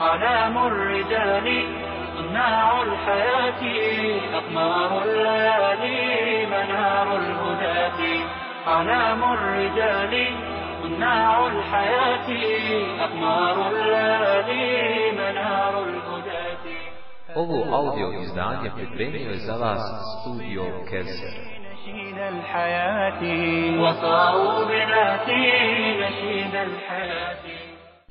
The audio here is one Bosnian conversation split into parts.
علام الرجال صناع الحياة أقمار الليالي منار الهداة. علام الرجال صناع الحياة أقمار الليالي منار الهداة. Ovo audio izdanje pripremio je za vas studio Kelser. نشيد الحياة. وصاروا بذاتي نشيد الحياة.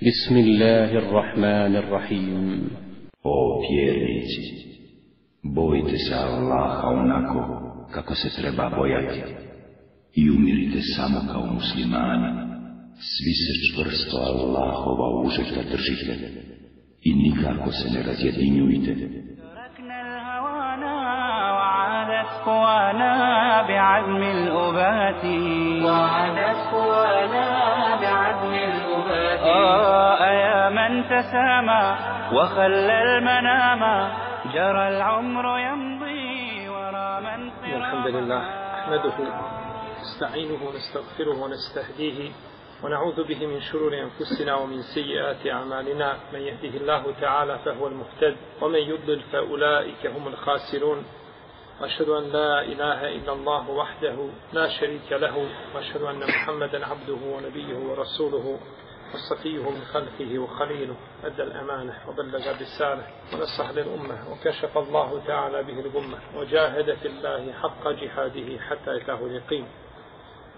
بسم الله الرحمن الرحيم O vjernici, bojite se Allaha onako kako se treba bojati i umirite samo kao muslimani. Svi se čvrsto Allahova užeta držite i nikako se ne razjedinjujte. تركنا الهوانا وعادت قوانا بعزم الأبات وعادت قوانا بعزم يا من تسامى وخلى المنام. جرى العمر يمضي ورا من الحمد لله نحمده نستعينه ونستغفره ونستهديه ونعوذ به من شرور أنفسنا ومن سيئات أعمالنا. من يهده الله تعالى فهو المهتد ومن يضلل فأولئك هم الخاسرون. وأشهد أن لا إله إلا الله وحده لا شريك له وأشهد أن محمدا عبده ونبيه ورسوله. وصفيه من خلقه وخليله أدى الأمانة وبلغ الرسالة ونصح للأمة وكشف الله تعالى به الغمة وجاهد في الله حق جهاده حتى أتاه اليقين.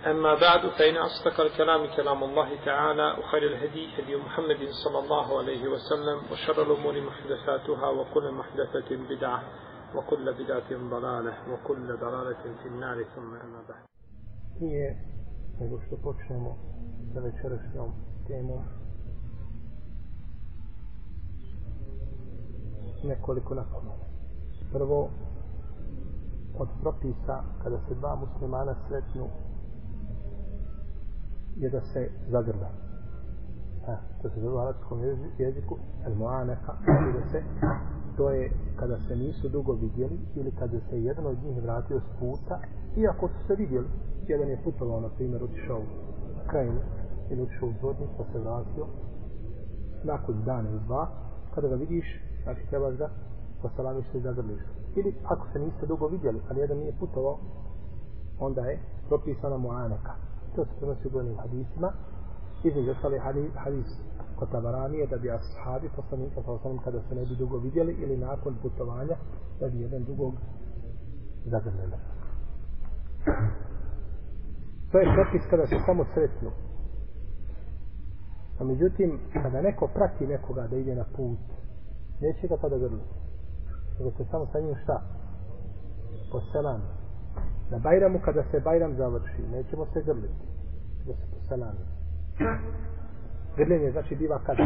أما بعد فإن أصدق الكلام كلام الله تعالى وخير الهدي هدي محمد صلى الله عليه وسلم وشر الأمور محدثاتها وكل محدثة بدعة وكل بدعة ضلالة وكل ضلالة في النار ثم أما بعد. Prije nego što počnemo sa večerašnjom temom nekoliko napomena. Prvo, od propisa kada se dva muslimana sretnu je da se zagrda. A, to se zove u arabskom jeziku al-mu'anaka, znači da se to je kada se nisu dugo vidjeli ili kada se jedan od njih vratio s puta iako su se vidjeli jedan je putovao na primjer otišao u krajinu ili otišao u zvodnik pa se vratio nakon dana i dva kada ga vidiš znači trebaš da posalamiš se i zagrliš ili ako se niste dugo vidjeli ali jedan nije putovao onda je propisana muaneka to se prenosi u gledanim hadisima između ostali hadis, hadis kod Tabaranije da bi ashabi poslanika sa osanom kada se ne bi dugo vidjeli ili nakon putovanja da bi jedan drugog zagrljali. To je propis kada se samo sretnu. A međutim, kada neko prati nekoga da ide na put, neće ga tada grliti. Nego se samo sa njim šta? Poselam. Na Bajramu kada se Bajram završi, nećemo se grliti. Da se poselam. Grljenje znači biva kada?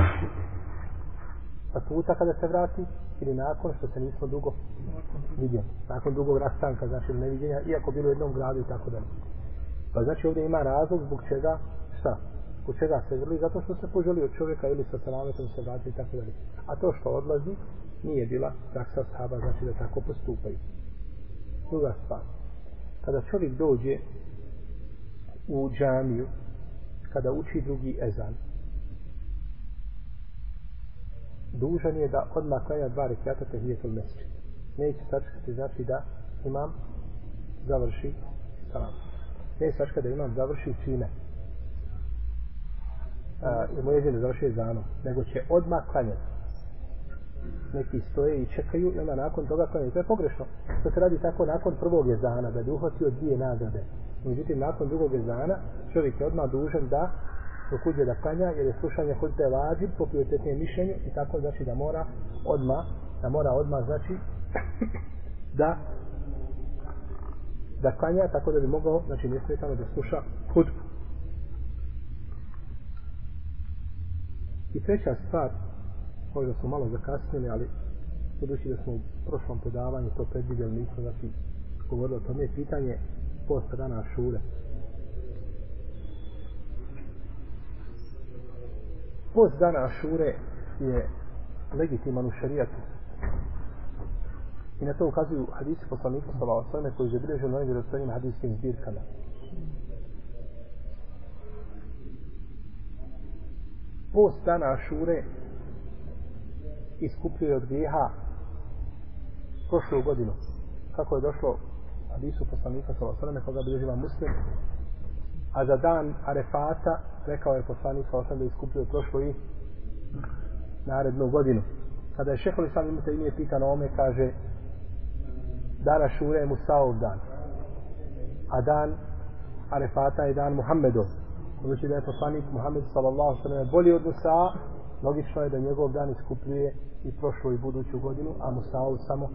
Sa puta kada se vrati ili nakon što se nismo dugo vidjeli. Nakon dugog rastanka, znači neviđenja, iako bilo u jednom gradu i tako dalje. Pa znači ovdje ima razlog zbog čega, šta? Zbog čega se grli? Zato što se poželi od čovjeka ili sa salametom se vrati i tako dalje. A to što odlazi nije bila praksa sahaba, znači da tako postupaju. Druga stvar. Kada čovjek dođe u džamiju, kada uči drugi ezan, dužan je da odmah klanja dva rekiata tehijetul mesečit. Neće sačekati, znači da imam završi salam. Neće sačekati da imam završi čime. A, I mu jeđe zanom. Nego će odmah klanjati. Neki stoje i čekaju i onda nakon toga klanjaju. To je pogrešno. To se radi tako nakon prvog jezana, da bi uhvatio dvije nagrade. Međutim, nakon drugog jezana čovjek je odmah dužan da dok uđe da klanja, jer je slušanje hudbe vađib po prioritetnijem mišljenju i tako znači da mora odma da mora odma znači da da klanja tako da bi mogao znači nesmetano da sluša hudbu. I treća stvar, možda smo malo zakasnili, ali budući da smo u prošlom predavanju to predvidjeli, nismo znači govorili o tome, pitanje posta dana šure. Post dana šure je legitiman u šarijatu. I na to ukazuju hadisi poslanika sallallahu alejhi ve sellem koji je zabilježen na ovim vjerodostojnim hadiskim zbirkama. Post dana Ašure iskupljuje od grijeha prošlu godinu. Kako je došlo hadisu poslanika sa osaleme koga bi živa muslim, a za dan Arefata rekao je poslanik sa osaleme da iskupljuje prošlu i narednu godinu. Kada je šeholi sam imate ime pitan ome, kaže dana Šure je Musaov dan. A dan Arefata je dan Muhammedov. Budući da je poslanik Muhammed sallallahu sallam bolji od Musa, logično je da njegov dan iskupljuje i prošlu i buduću godinu, a Musaov samo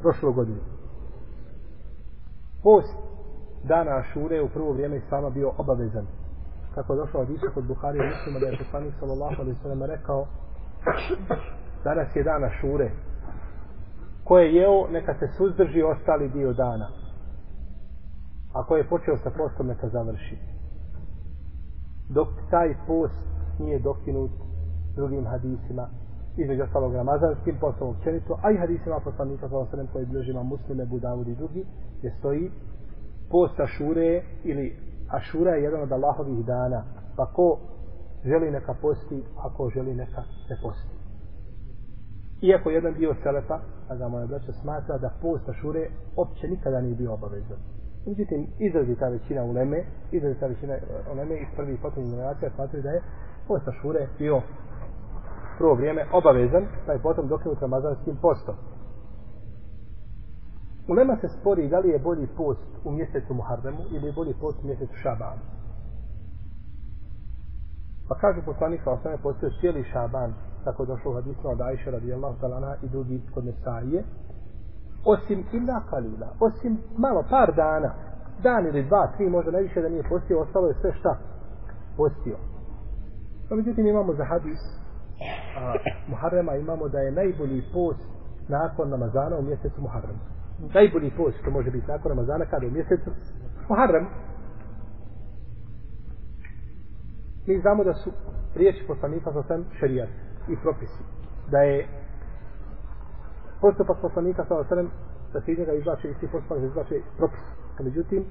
prošlu godinu. Post dana Ašure u prvo vrijeme Islama bio obavezan. Kako je došao od Isu kod Buhari, mislimo da je poslanik sallallahu alaihi sallam rekao danas je dan Ašure. Ko je jeo, neka se suzdrži ostali dio dana. A ko je počeo sa postom, neka završi. Dok taj post nije dokinut drugim hadisima, između ostalog ramazanskim postom općenito, a i hadisima poslanika sa osrem koji bližima muslime, budavudi i drugi, gdje stoji post Ašure ili Ašura je jedan od Allahovih dana. Pa ko želi neka posti, ako želi neka ne posti. Iako jedan dio Selefa, a ga moja braća smatra da post Ašure opće nikada nije bio obavezan. Međutim, izrazi ta većina uleme, izrazi ta većina eh, uleme iz prvih potrebnih generacija smatraju da je post šure bio prvo vrijeme obavezan, pa je potom dokinut ramazanskim postom. Ulema se spori da li je bolji post u mjesecu Muharremu ili je bolji post u mjesecu Šabanu. Pa kaže poslanik sa osnovne postoje cijeli Šaban, tako je došlo u hadismu od Ajše radijallahu talana i drugi kod Nesaije, osim illa kalila, osim malo, par dana, dan ili dva, tri, možda najviše da nije postio, ostalo je sve šta postio. No, međutim imamo za hadis a, Muharrema, imamo da je najbolji post nakon Ramazana u mjesecu Muharrema najbolji post što može biti nakon Ramazana kada u mjesecu Muharrem mi znamo da su riječi poslanika sa sam šarijat i propisi. Da je postupak poslanika sa osam da se iz njega izlače isti postupak da izlače propis. A međutim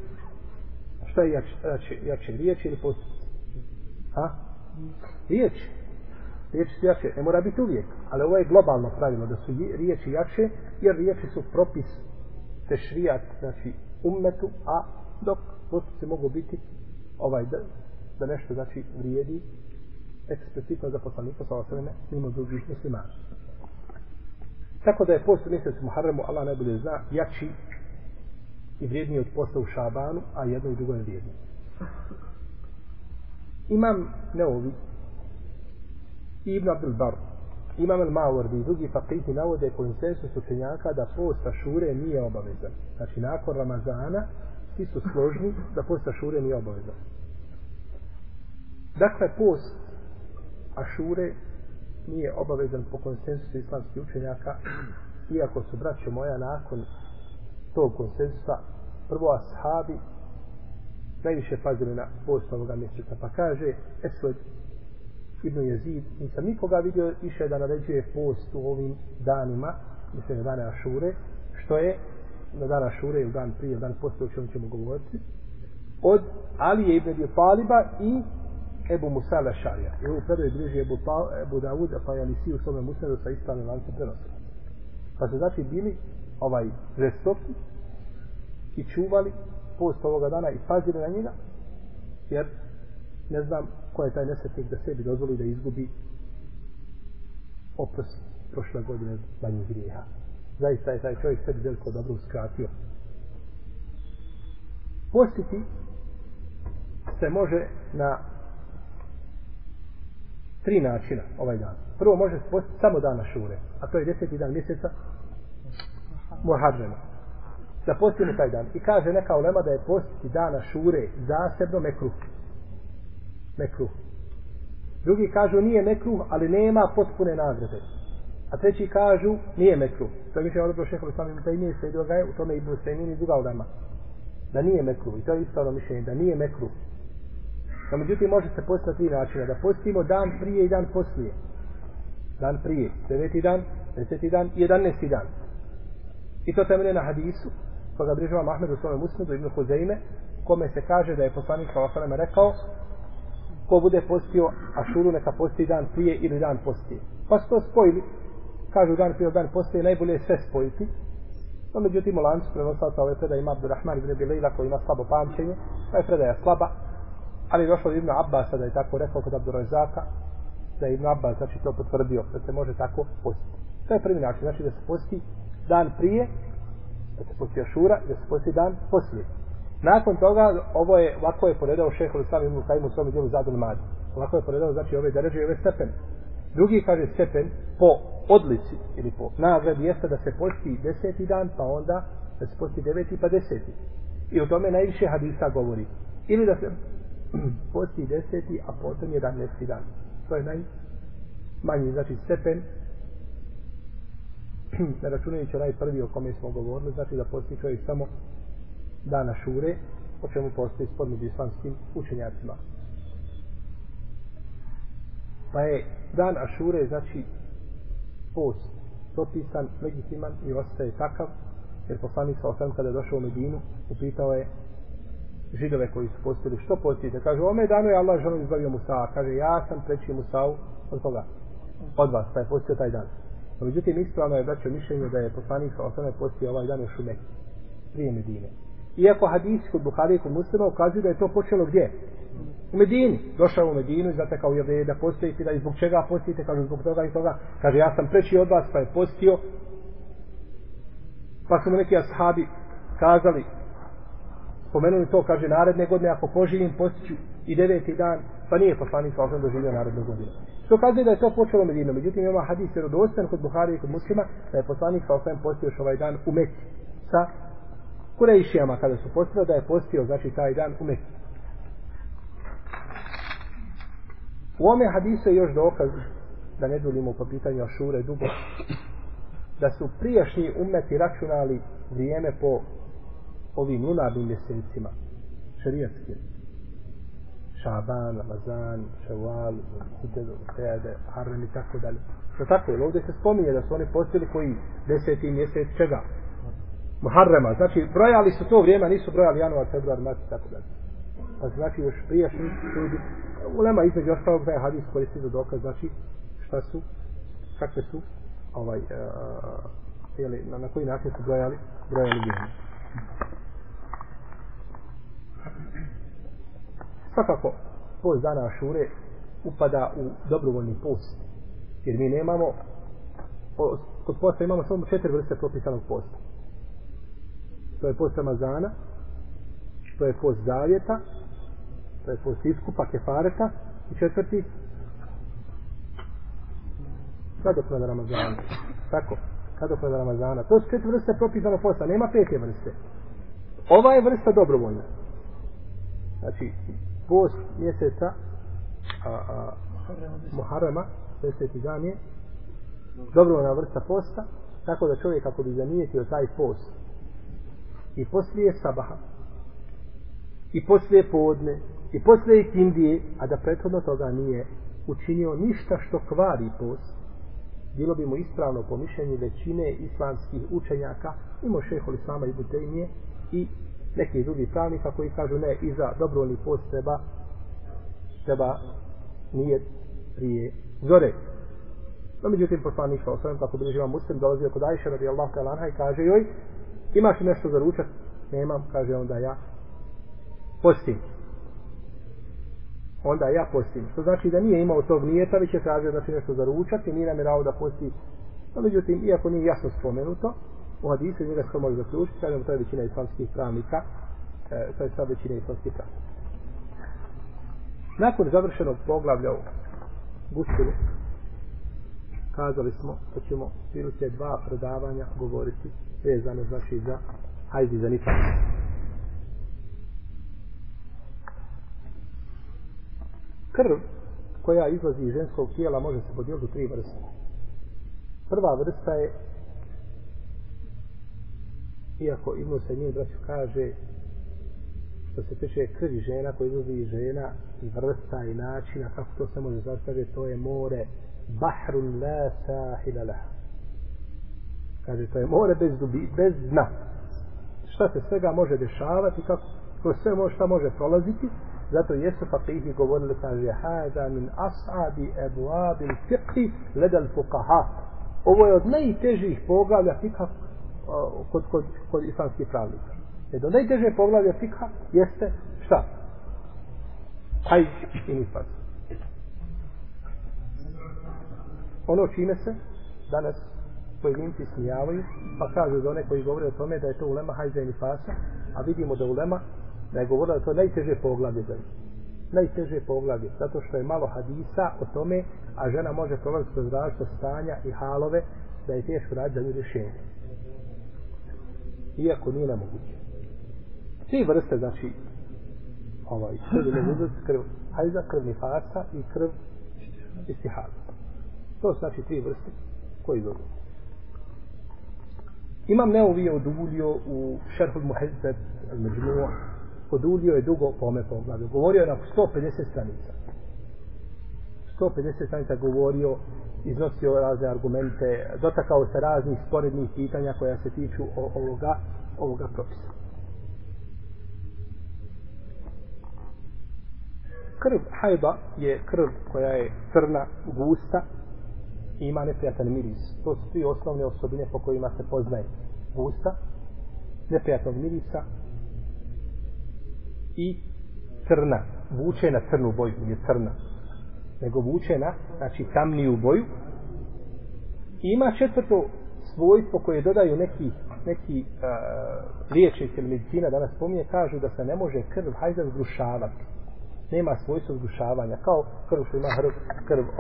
šta je jače, jače, jače riječ ili postupak ha? riječ. Riječi su jače, ne mora biti uvijek. Ali ovo je globalno pravilo da su riječi jače jer riječi su propis tešrijat, znači ummetu, a dok postupci mogu biti ovaj da, da nešto znači vrijedi eksplicitno za poslanika sa osreme mimo drugih muslimana. Tako da je post u mjesecu Muharremu, Allah najbolje zna, jači i vrijedniji od posta u Šabanu, a jedno i drugo je vrijednije. Imam Neovi i Ibn Abdul Bar Imam el Mawardi i drugi fakiti navode konsensus učenjaka da post šure nije obavezan. Znači, nakon Ramazana svi su složni da posta šure nije obavezan. Dakle, post Ašure nije obavezan po konsensusu islamskih učenjaka, iako su braće moja nakon tog konsensusa prvo ashabi najviše pazili na post ovoga mjeseca. Pa kaže Esved Ibn Jezid, nisam nikoga vidio više da naređuje post u ovim danima, mislim na dane Ašure, što je na dan Ašure ili dan prije, dan poslije, o čemu ćemo govoriti, od Alije ibn Abi Taliba i Ebu Musa Lešarija. I ovu predaju bliži Ebu, pa, Ebu Dawud, pa je Nisi u svome muslimu sa ispravnim lancem prenosa. Pa su znači bili ovaj žestoki i čuvali post ovoga dana i pazili na njega, jer ne znam ko je taj nesretnik da sebi dozvoli da izgubi oprost prošle godine manjih grijeha. Zaista je taj čovjek sebi veliko dobro uskratio. Postiti se može na tri načina ovaj dan. Prvo može se postiti samo dana šure, a to je deseti dan mjeseca Muharrema. Da postimo taj dan. I kaže neka ulema da je postiti dana šure zasebno mekruh mekruh. Drugi kažu nije mekruh, ali nema potpune nagrade. A treći kažu nije mekruh. To je mišljeno odobro šehovi sami mu taj nije i druga je, u tome i Ibn Sejmin i druga ulema. Da nije mekruh. I to je istavno mišljenje, da nije mekruh. No, međutim, može se postati na tri načina. Da postimo dan prije i dan poslije. Dan prije, deveti dan, deseti dan i jedanesti dan. I to temelje na hadisu, koga bliže vam Ahmed u svome do Ibn Huzeime, kome se kaže da je poslanik sa rekao, ko bude postio Ašuru neka posti dan prije ili dan poslije. Pa su to spojili kažu dan prije dan poslije, najbolje je sve spojiti. No, međutim, u lancu prenosaca ove predaje ima Abdurrahman ibn Bilejla koji ima slabo pamćenje. pa je predaja slaba, ali je došlo od Ibn Abbasa da je tako rekao kod Abdurazaka, da je Ibn Abbas znači to potvrdio, da se može tako postiti. To je prvi način, znači da se posti dan prije, da se posti Ašura da se posti dan poslije. Nakon toga, ovo je, ovako je poredao šehol Islam ibn Kajim u svom dijelu Zadul Madi. Ovako je poredao, znači, ove dereže i ove stepene. Drugi kaže stepen po odlici ili po nagradi jeste da se posti deseti dan, pa onda da se posti deveti pa deseti. I o tome najviše hadisa govori. Ili da se posti deseti, a potom jedanesti dan. To je najmanji, znači stepen ne računajući onaj prvi o kome smo govorili, znači da posti čovjek samo dana šure, o čemu postoji spod među islamskim učenjacima. Pa je dan Ašure, znači, post propisan, legitiman i ostaje takav, jer poslanik sa osam kada je došao u Medinu, upitao je židove koji su postili, što postite? Kaže, ome danu je Allah želom izbavio Musa, kaže, ja sam preći Musa'u od koga? od vas, pa je postio taj dan. No, međutim, ispravno je braćo mišljenje da je poslanik sa osam postio ovaj dan u Šumeki, prije Medine. Iako hadisi kod Buhari i kod muslima ukazuju da je to počelo gdje? U Medini. Došao u Medinu i zatekao je da postoji da i zbog čega postite, kaže zbog toga i toga. Kaže ja sam preći od vas pa je postio. Pa su mu neki ashabi kazali, spomenuli to, kaže naredne godine ako poživim postiću i deveti dan, pa nije poslanik sa osam doživio naredne godine. Što kaže da je to počelo u Medinu. Međutim, ima hadis jer kod Buhari i kod muslima da je poslanik sa osam postio još ovaj dan u Mekki sa Kurejšijama kada su postio, da je postio znači taj dan u Mekci. U ome hadisu je još dokaz da ne dulimo po pitanju Ašure dugo da su prijašnji umeti računali vrijeme po ovim lunarnim mjesecima šarijatskim Šaban, Ramazan, Ševal, Hitedo, Tejade, Harrem i tako dalje. Što tako je, ovdje se spominje da su oni postili koji deseti mjesec čega? Muharrema. Znači, brojali su to vrijeme, nisu brojali januar, februar, mart i tako dalje. Pa znači, još prijašnji ljudi, ulema između ostalog da je hadis koristi za dokaz, znači, šta su, kakve su, ovaj, eh, eh, uh, jeli, na, na koji način su brojali, brojali vrijeme. Svakako, post dana Ašure upada u dobrovoljni post. Jer mi nemamo, kod posta imamo samo četiri vrste propisanog posta to je post Ramazana, to je post Zavjeta, to je post Iskupa, Kefareta i četvrti Kadoklada Ramazana. Tako, Kadoklada Ramazana. To su četiri vrste propisanog posta, nema pete vrste. Ova je vrsta dobrovoljna. Znači, post mjeseca a, a, Muharrema, deseti dan je, na vrsta posta, tako da čovjek ako bi zanijetio taj post i poslije sabaha i poslije podne i poslije ikindije, a da prethodno toga nije učinio ništa što kvari post bilo bi mu ispravno po mišljenju većine islamskih učenjaka mimo šeho Islama i Butejnije i neki drugi pravnika koji kažu ne i za dobrovoljni post treba treba nije prije zore no međutim poslanik sa osvijem kako bi živa muslim dolazio kod Ajše radi Allah i kaže joj imaš nešto za ručak? Nemam, kaže onda ja postim. Onda ja postim. Što znači da nije imao tog nijeta, već je tražio znači nešto za ručak i nije namirao da posti. No, međutim, iako nije jasno spomenuto, u hadisu njega se može zaključiti, kažem, to je većina islamskih pravnika, e, to je sad većina islamskih pravnika. Nakon završenog poglavlja u Gusulu, kazali smo da ćemo prilike dva predavanja govoriti vezano znači za hajdi za nifak. Krv koja izlazi iz ženskog tijela može se podijeliti u tri vrste. Prva vrsta je iako Ibn Sajnije braću kaže što se tiče krvi žena koja izlazi iz žena i vrsta i načina kako to se može zastaviti to je more bahrun la sahila laha Kaže, to je more bez, dubi, bez dna. Šta se svega može dešavati, kako to sve može, šta može prolaziti, zato jesu faqihi govorili, kaže, hada min as'abi ebuabil fiqhi ledal fuqaha. ovo je od najtežih poglavlja fika kod, kod, kod islamskih pravnika. Jer najteže poglavlja fikha jeste šta? Hajz i nifaz. Ono čime se danas pojedinci smijavaju, pa kažu za one koji govore o tome da je to ulema hajza i nifasa, a vidimo da ulema da je govorila da to najteže poglavlje za njih. Najteže poglavlje, zato što je malo hadisa o tome, a žena može prolaziti kroz različite stanja i halove, da je teško raditi za nju rješenje. Iako nije nemoguće. Tri vrste, znači, ovaj, krv ne uzeti krv hajza, krv nifasa i krv istihada. To su znači tri vrste koji zovu. Imam Neovi je odulio u Šerhul Muhezzet al-Međmu'a odulio je dugo po ome poglavlju. Znači, govorio je na 150 stranica. 150 stranica govorio, iznosio razne argumente, dotakao se raznih sporednih pitanja koja se tiču ovoga, ovoga propisa. Krv hajba je krv koja je crna, gusta i ima neprijatan miris. To su tri osnovne osobine po kojima se poznaje gusta, neprijatnog mirisa i crna. Vuče na crnu boju, je crna. Nego vuče na, znači, tamniju boju. I ima četvrto svojstvo koje dodaju neki, neki uh, liječnici ili medicina danas spominje, kažu da se ne može krv hajza zgrušavati. Nema svojstvo zgrušavanja, kao krv što ima krv, krv uh,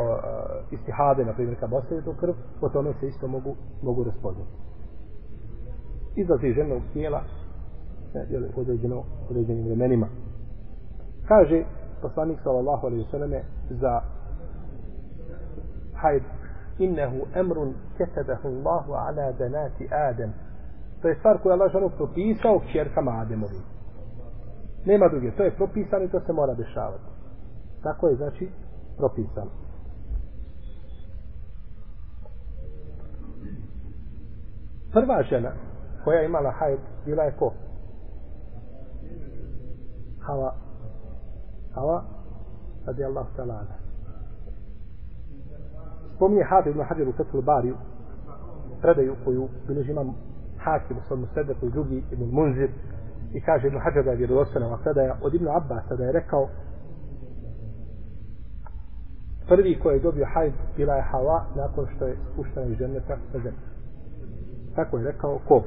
istihade, na primjer, kad ostaje to krv, po tome se isto mogu, mogu raspoznati. Izlazi ženog tijela, jeli, određeno, određenim vremenima. Kaže poslanik sallallahu alaihi sallam za hajd innehu emrun ketebehu Allahu ala danati Adem. To je stvar koju Allah žanu propisao kćerkama Ademovi. Nema druge, to je propisano i to se mora dešavati. Tako je, znači, propisano. Prva žena koja je imala hajd bila je ko? Hava Hava radi Allah ta'ala spominje Hafi ibn Hajar u Fethul Bariju predaju koju bilježi imam Hakim u svom sredeku i drugi ibn Munzir i kaže ibn Hajar da je vjerovostana ova predaja od ibn Abbas da je rekao prvi koji je dobio hajd bila je Hava nakon što je spuštena iz ženneta na zemlju tako je rekao ko?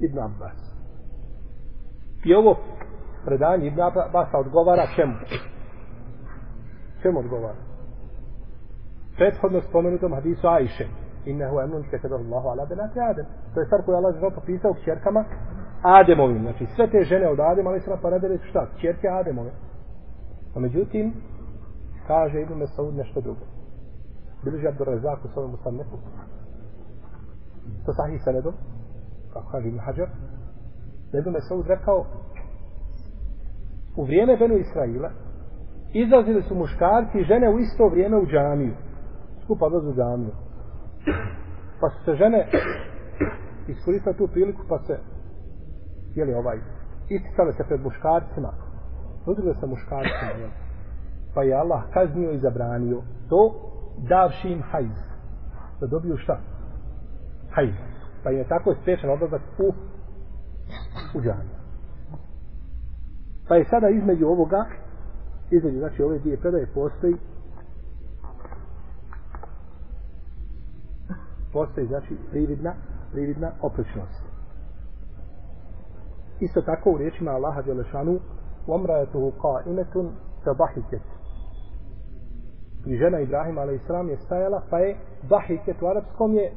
Ibn Abbas. I ovo predanje Ibn Abasa odgovara čemu? Čemu odgovara? Prethodno spomenutom hadisu Ajše. Innehu emnun ketebe Allahu ala benati Adem. To je stvar koju Allah žena popisao kćerkama Ademovim. Znači sve te žene od Adem, ali se na paradere šta? Kćerke Ademove. A međutim, kaže Ibn Mesaud nešto drugo. Bilži Abdur Razak u svojom usamneku. Sa sahih sanedom, kako kaže Ibn Hajar, da Ibn Mesaud rekao u vrijeme Benu Israila izlazili su muškarci i žene u isto vrijeme u džamiju. Skupa dozu u džamiju. Pa su se žene iskoristile tu priliku pa se jeli ovaj isticale se pred muškarcima nudile se muškarcima jel? pa je Allah kaznio i zabranio to davši im hajz da dobiju šta? hajz pa im je tako spriječan odlazak u u džamiju Pa je sada između ovoga, između znači ove dvije predaje postoji postoji znači prividna, prividna oprečnost. Isto tako u riječima Allaha Đelešanu omrajetuhu qa'imetun tabahiket. I žena Ibrahim a.s. je stajala pa je bahiket u arapskom je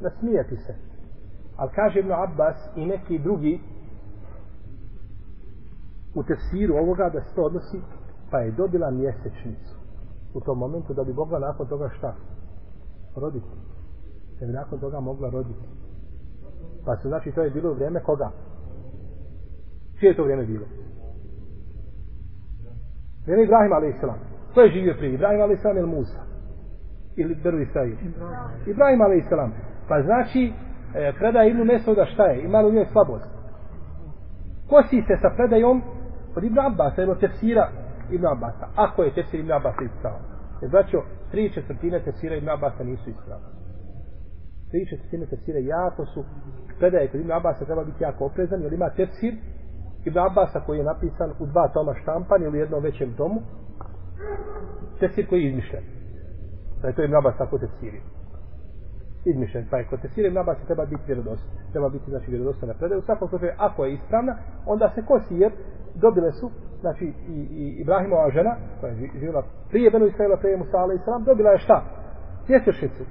nasmijati se. Ali kaže Ibn Abbas i neki drugi u tefsiru ovoga da se to odnosi pa je dobila mjesečnicu u tom momentu da bi mogla nakon toga šta? Roditi. Da bi nakon toga mogla roditi. Pa se znači to je bilo vrijeme koga? Čije je to vrijeme bilo? Vrijeme Ibrahim a.s. ko je živio prije? Ibrahim a.s. ili Musa? Ili Beru Israil? Ibrahim. A.s. pa znači e, predaje Ibnu Mesuda šta je? Imala u njoj slabost? Kosi se sa predajom od Ibn Abbas, jedno tefsira Ibn Abbas. Ako je tefsir Ibn Abbas ispravan. Jer braćo, znači, tri četvrtine tefsira Ibn Abasa nisu ispravne. Tri četvrtine tefsira jako su, predaje kod Ibn Abasa treba biti jako oprezan, jer ima tefsir Ibn Abasa koji je napisan u dva toma štampan ili u jednom većem tomu, tefsir koji je izmišljen. Da je to Ibn Abbas tako tefsirio. Izmišljen, pa je kod tesire Ibn Abbas treba biti vjerodostan. Treba biti, znači, vjerodostan na predaju. U svakom slučaju, ako je ispravna, onda se kosi, jer dobile su, znači, i, i Ibrahimova žena, koja je živjela prije Benu Israela, prije Musa, ali Islam, dobila je šta? Mjesečnicu.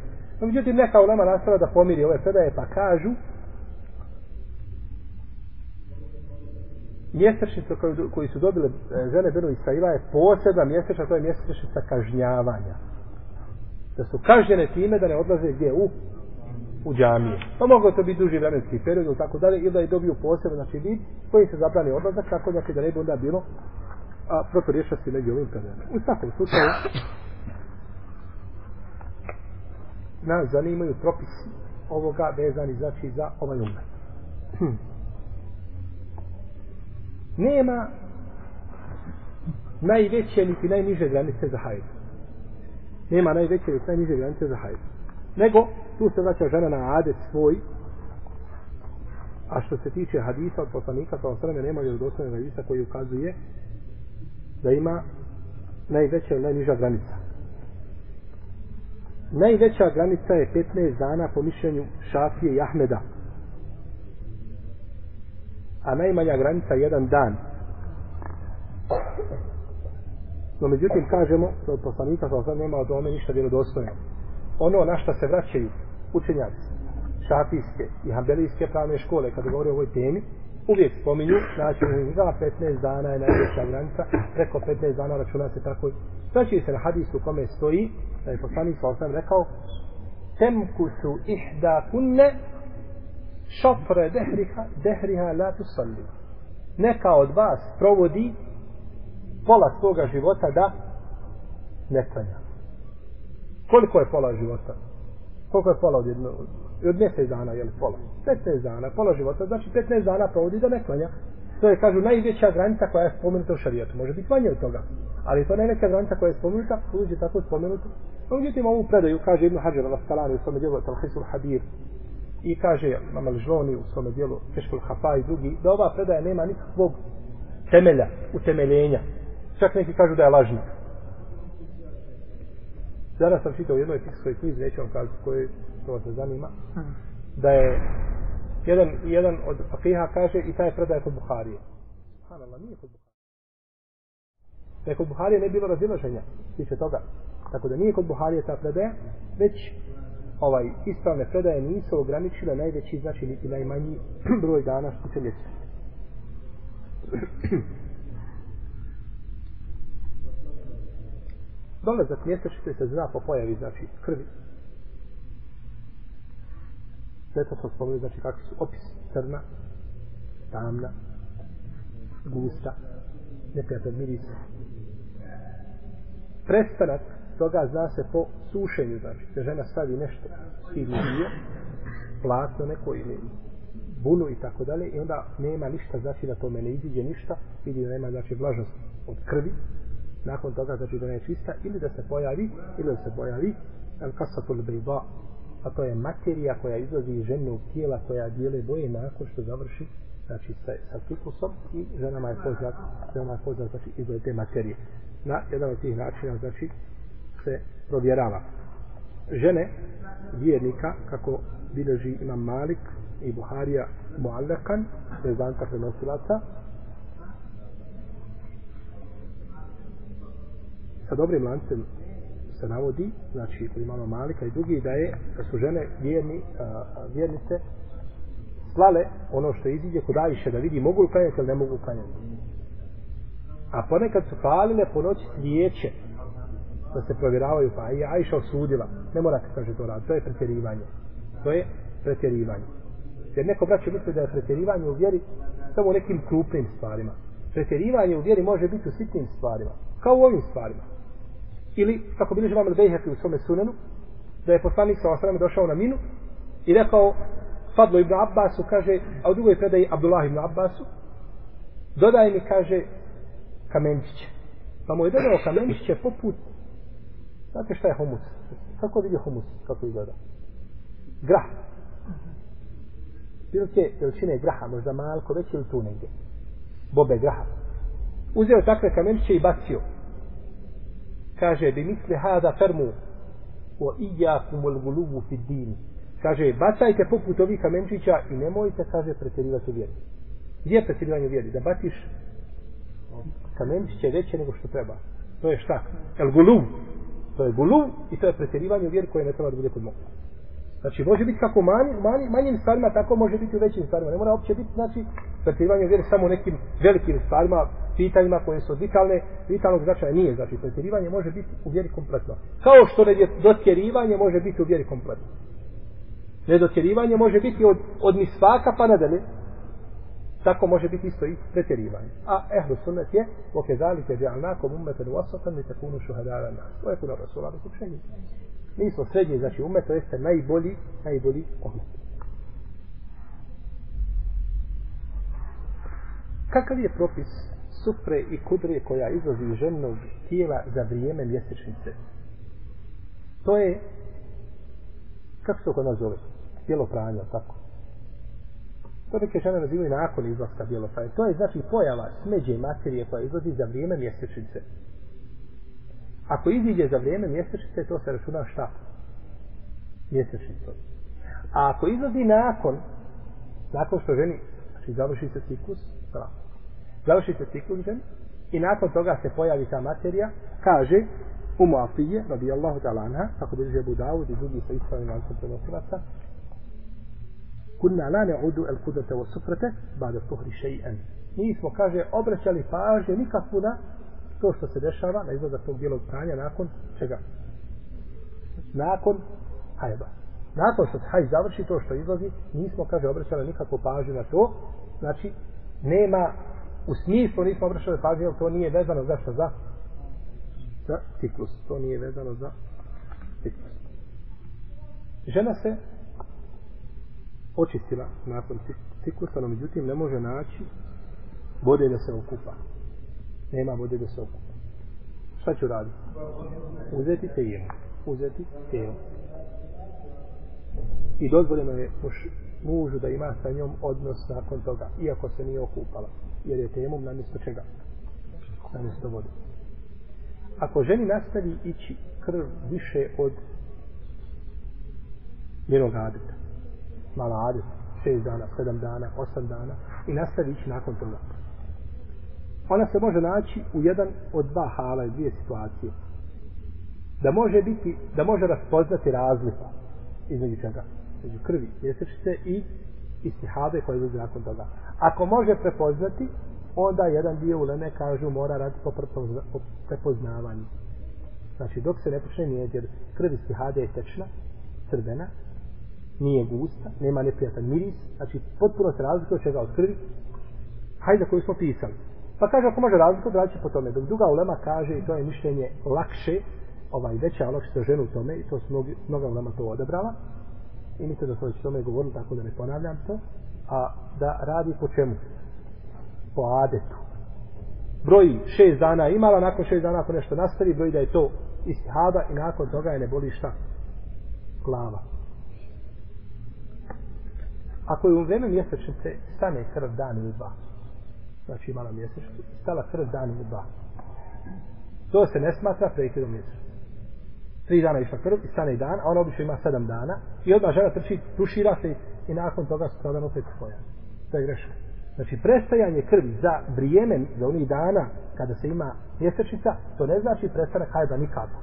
No, međutim, neka u nama da pomiri ove predaje, pa kažu, mjesečnica koju, koju su dobile e, žene Benu Israila je posebna mjesečna, to je mjesečnica kažnjavanja. Da su kažnjene time da ne odlaze gdje u u džamije. Pa mogu to biti duži vremenski period ili tako dalje, ili da je dobiju posebno, znači vid, koji se zabrani odlazak, tako da da ne bi onda bilo a proto rješati među ovim periodima. U svakom slučaju, nas zanimaju propisi ovoga vezani znači za ovaj umet. Hm. Nema najveće niti najniže granice za hajde. Nema najveće i najniže granice za hajz. Nego, tu se vraća žena na adet svoj, a što se tiče hadisa od poslanika, sa osrame nema vjerodostojnog hadisa koji ukazuje da ima najveća i najniža granica. Najveća granica je 15 dana po mišljenju Šafije i Ahmeda. A najmanja granica je jedan dan. No međutim kažemo da od poslanika sa osam nema od ome ništa vjerodostojno. Ono na što se vraćaju učenjaci šafijske i hambelijske pravne škole kada govore o ovoj temi, uvijek spominju, znači za 15 dana je najveća granica, preko 15 dana računa se tako. Znači se na hadisu kome stoji, da je poslanik sa osam rekao, temku su ihda kunne šofre dehriha, dehriha la tusalli. Neka od vas provodi pola svoga života da ne klanja. Koliko je pola života? Koliko je pola od jedno, od mjesec dana, je li pola? 15 dana, pola života, znači 15 dana provodi da ne klanja. To je, kažu, najveća granica koja je spomenuta u šarijetu. Može biti manje od toga. Ali to najveća granica koja je spomenuta, uđe tako spomenuta. Pa no, međutim, ovu predaju kaže Ibn Hajar al-Askalani u svome djelu Talhisul Habir, i kaže Mama Lžoni u svome dijelu Keškul Hafa i drugi, da ova predaja nema nikakvog temelja, utemeljenja. Čak neki kažu da je lažna. Danas sam čitao u jednoj fikskoj knjizi, neću vam kazati koje to se zanima, da je jedan, jedan od fakiha kaže i taj predaj kod Buharije. Subhanallah, nije kod Buharije. Da je kod Buharije ne bilo razilaženja, tiče toga. Tako da nije kod Buharije ta predaja, već ovaj ispravne predaje nisu ograničile najveći znači niti najmanji broj dana što se mjeseca. Dolazak mjesečite se zna po pojavi znači krvi. Sve to smo spomenuli znači kakvi su opis crna, tamna, gusta, neprijatelj miris. Prestanak toga zna se po sušenju, znači da žena stavi nešto ili dio, platno neko ili bunu i tako dalje i onda nema ništa, znači da tome ne iziđe ništa, vidi da nema znači vlažnost od krvi, nakon toga znači da je čista ili da se pojavi ili da se pojavi al kasatul bejba a to je materija koja izlazi iz ženog tijela koja dijele boje nakon što završi znači sa, sa ciklusom i ženama je poznat ženama je poznat znači izgled te materije. Na jedan od tih načina znači se provjerava. Žene vjernika kako bileži imam Malik i Buharija Muallakan bez danka prenosilaca sa dobrim lancem se navodi, znači kod imama Malika i drugi, da je da su žene vjerni, a, vjernice slale ono što iziđe kod Ajše da vidi mogu li klanjati ili ne mogu klanjati. A ponekad su palile po noći svijeće da se provjeravaju, pa i Ajša osudila. Ne morate, kaže to rad, to je pretjerivanje. To je pretjerivanje. Jer neko braće misli da je pretjerivanje u vjeri samo u nekim krupnim stvarima. Pretjerivanje u vjeri može biti u sitnim stvarima. Kao u ovim stvarima. Ili, kako bilježi vam Bejhefi u svome sunenu, da je poslanik sa osrame došao na minu i rekao Fadlo ibn Abbasu, kaže, a u drugoj predaji Abdullah ibn Abbasu, dodaj mi, kaže, kamenčiće. Pa mu je dodao kamenčiće poput Znate šta je humus? Kako vidi humus? Kako izgleda? Grah. Prilike veličine graha, možda malko veći ili tu negdje. Bobe graha. Uzeo takve kamenčiće i bacio. Kaže, bi misli hada fermu o ijakum ul gulubu fi din. Kaže, bacajte poput ovih kamenčića i nemojte, kaže, pretjerivati u vjeri. Gdje je pretjerivanje vjeri? Da baciš kamenčiće veće nego što treba. To je šta? El gulub. To je gulub i to je pretjerivanje u vjeri koje ne treba da bude kod mogu. Znači, može biti kako manji, manji, manjim stvarima, tako može biti u većim stvarima. Ne mora uopće biti, znači, pretjerivanje u vjeri samo u nekim velikim stvarima, pitanjima koje su vitalne, vitalnog značaja nije. Znači, pretjerivanje može biti u vjeri kompletno. Kao što ne dotjerivanje može biti u vjeri kompletno. Nedotjerivanje može biti od, od misvaka pa nadalje. Tako može biti isto i pretjerivanje. A ehlu sunnet je وَكَذَلِكَ جَعَلْنَاكُمْ أُمَّةً وَسَطًا لِتَكُونُوا شُهَدَاءَ عَلَى النَّاسِ وَيَكُونَ الرَّسُولُ عَلَيْكُمْ شَهِيدًا Mi smo srednji, znači umet, to jeste najbolji, najbolji umet. Kakav je propis sufre i kudre koja izlazi iz ženog tijela za vrijeme mjesečnice? To je, kako se to kod nas zove? Bijelo pranje, tako? To neke žene nazivaju nakon izlaska bijelo pranje. To je znači pojava smeđe materije koja izlazi za vrijeme mjesečnice. Ako iziđe za vrijeme mjesečnice, to se računa šta? Mjesečnicom. A ako izlazi nakon, nakon što ženi, znači završi se ciklus, pravo. završi se ciklus ženi, i nakon toga se pojavi ta materija, kaže, u Muafije, radi Allahu ta'ala anha, kako bi Ebu Dawud i drugi sa ispravim lancem prenosilaca, kunna la ne'udu el kudete o sufrete, bada tuhri še'en. Mi smo, kaže, obraćali pažnje nikakvu na to što se dešava na izlazak tog bijelog pranja nakon čega? Nakon hajba. Nakon što se hajb završi to što izlazi, nismo, kaže, obraćali nikakvu pažnju na to. Znači, nema, u smislu nismo obraćali pažnju, jer to nije vezano za što? Za, za ciklus. To nije vezano za ciklus. Žena se očistila nakon ciklusa, no međutim ne može naći vode da se okupa nema vode da se okupa. Šta ću raditi? Uzeti tejemu. Uzeti tejemu. I dozvoljeno je muš, mužu da ima sa njom odnos nakon toga, iako se nije okupala. Jer je tejemom namjesto čega? Namjesto vode. Ako ženi nastavi ići krv više od njenog adeta, mala adeta, šest dana, sedam dana, osam dana, i nastavi ići nakon toga, ona se može naći u jedan od dva hala i dvije situacije. Da može biti, da može raspoznati razliku između čega? Između krvi, mjesečice i istihabe koje izlazi nakon toga. Ako može prepoznati, onda jedan dio u Leme kažu mora raditi po, po prepoznavanju. Znači, dok se ne počne nije, jer krv istihade je tečna, crvena, nije gusta, nema neprijatan miris, znači potpuno se razlikuje od čega od krvi, hajde koju smo pisali. Pa kaže, ako može razliku, da će po tome. Dok druga ulema kaže, i to je mišljenje lakše, ovaj veća olakšica ženu u tome, i to su mnogi, mnoga ulema to odebrala, i mislim da smo već tome govorili, tako da ne ponavljam to, a da radi po čemu? Po adetu. Broji šest dana imala, nakon šest dana ako nešto nastavi, broji da je to istihada i nakon toga je ne boli šta? Glava. Ako je u vreme mjesečnice stane krv dan ili dva, znači imala mjesečnicu, stala krv dan ili dva. To se ne smatra prekidom mjesečnice. Tri dana išla krv i stane dan, a ona obično ima sedam dana i odmah žena trči, tušira se i nakon toga se sada opet spoja. To je greška. Znači, prestajanje krvi za vrijeme, za onih dana kada se ima mjesečnica, to ne znači prestanak hajda nikako.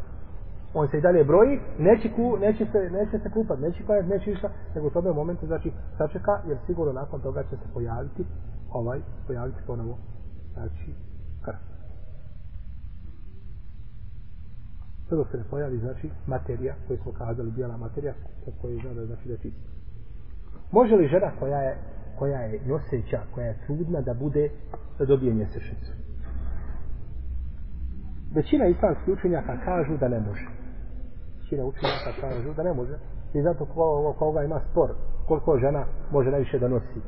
On se i dalje broji, neće, ku, neće, se, neće se kupat, neće klanjati, neće išta, nego u tome momentu znači sačeka, jer sigurno nakon toga će se pojaviti ovaj pojaviti ponovo znači krv. Sve dok se ne pojavi znači materija koju smo kazali bijela materija kojoj je znala znači da čisti. Može li žena koja je koja je noseća, koja je trudna da bude da dobije mjesečnicu? Većina islamskih učenjaka kažu da ne može. Većina učenjaka kažu da ne može. I zato koga ima spor, koliko žena može najviše da nosi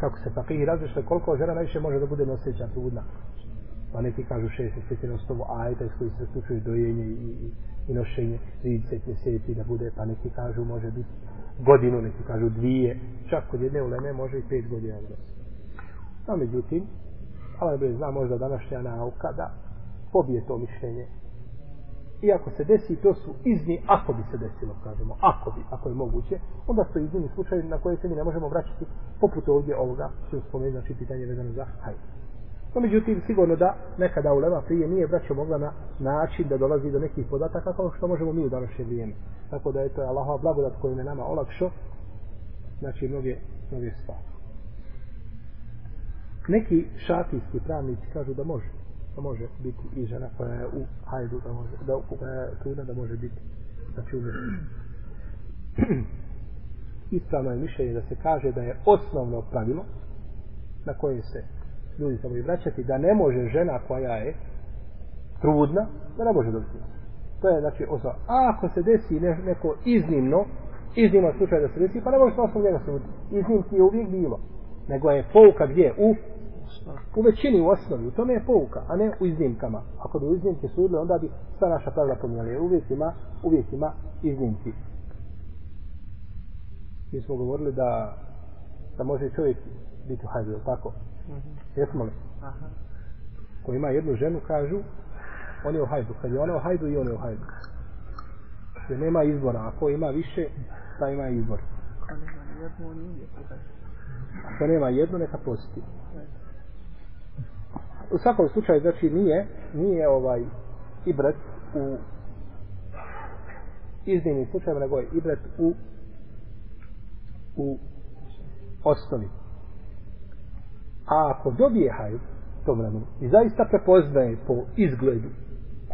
kako se fakih različite, koliko žena najviše može da bude noseća trudna. Pa neki kažu šest mjeseci na osnovu ajta iz koji se slučuje dojenje i, i, i nošenje 30 mjeseci da bude, pa neki kažu može biti godinu, neki kažu dvije, čak kod jedne uleme može i pet godina da nosi. Međutim, ali bre, zna možda današnja nauka da pobije to mišljenje. Iako se desi, to su izni, ako bi se desilo, kažemo, ako bi, ako je moguće, onda su izni slučaje na koje se mi ne možemo vraćati, poput ovdje ovoga, što je spomenuo, znači pitanje vezano za hajde. No, međutim, sigurno da nekada ulema prije nije braćo mogla na način da dolazi do nekih podataka kao što možemo mi u današnje vrijeme. Tako da je to Allahova blagodat koji je nama olakšo, znači mnoge, mnoge stvari. Neki šatijski pravnici kažu da može, da može biti i žena koja je u hajdu, da može, da, koja je trudna, da može biti, znači u Ispravno je mišljenje da se kaže da je osnovno pravilo na koje se ljudi samo i vraćati, da ne može žena koja je trudna, da ne može dobiti To je znači osnova. A ako se desi ne, neko iznimno, iznimno slučaj da se desi, pa ne može se osnovu njega suditi. Iznimki je uvijek bilo. Nego je pouka gdje? U, u većini u osnovi. U tome je pouka, a ne u iznimkama. Ako bi u iznimke sudili, onda bi sva naša pravila pomijeli. Uvijek ima, uvijek ima iznimki. Mi smo govorili da da može čovjek biti u hajdu, tako? Jesmo li? Aha. Ko ima jednu ženu, kažu, on je u hajdu. Kad je ona u hajdu, i on je u hajdu. Jer nema izbora. Ako ima više, ta ima izbor. Ako nema jednu, neka posjeti. U svakom slučaju, znači, nije, nije ovaj ibret u iznimnim slučajima, nego je ibret u u osnovi. A ako dobije hajdu tom vremenu i zaista prepoznaje po izgledu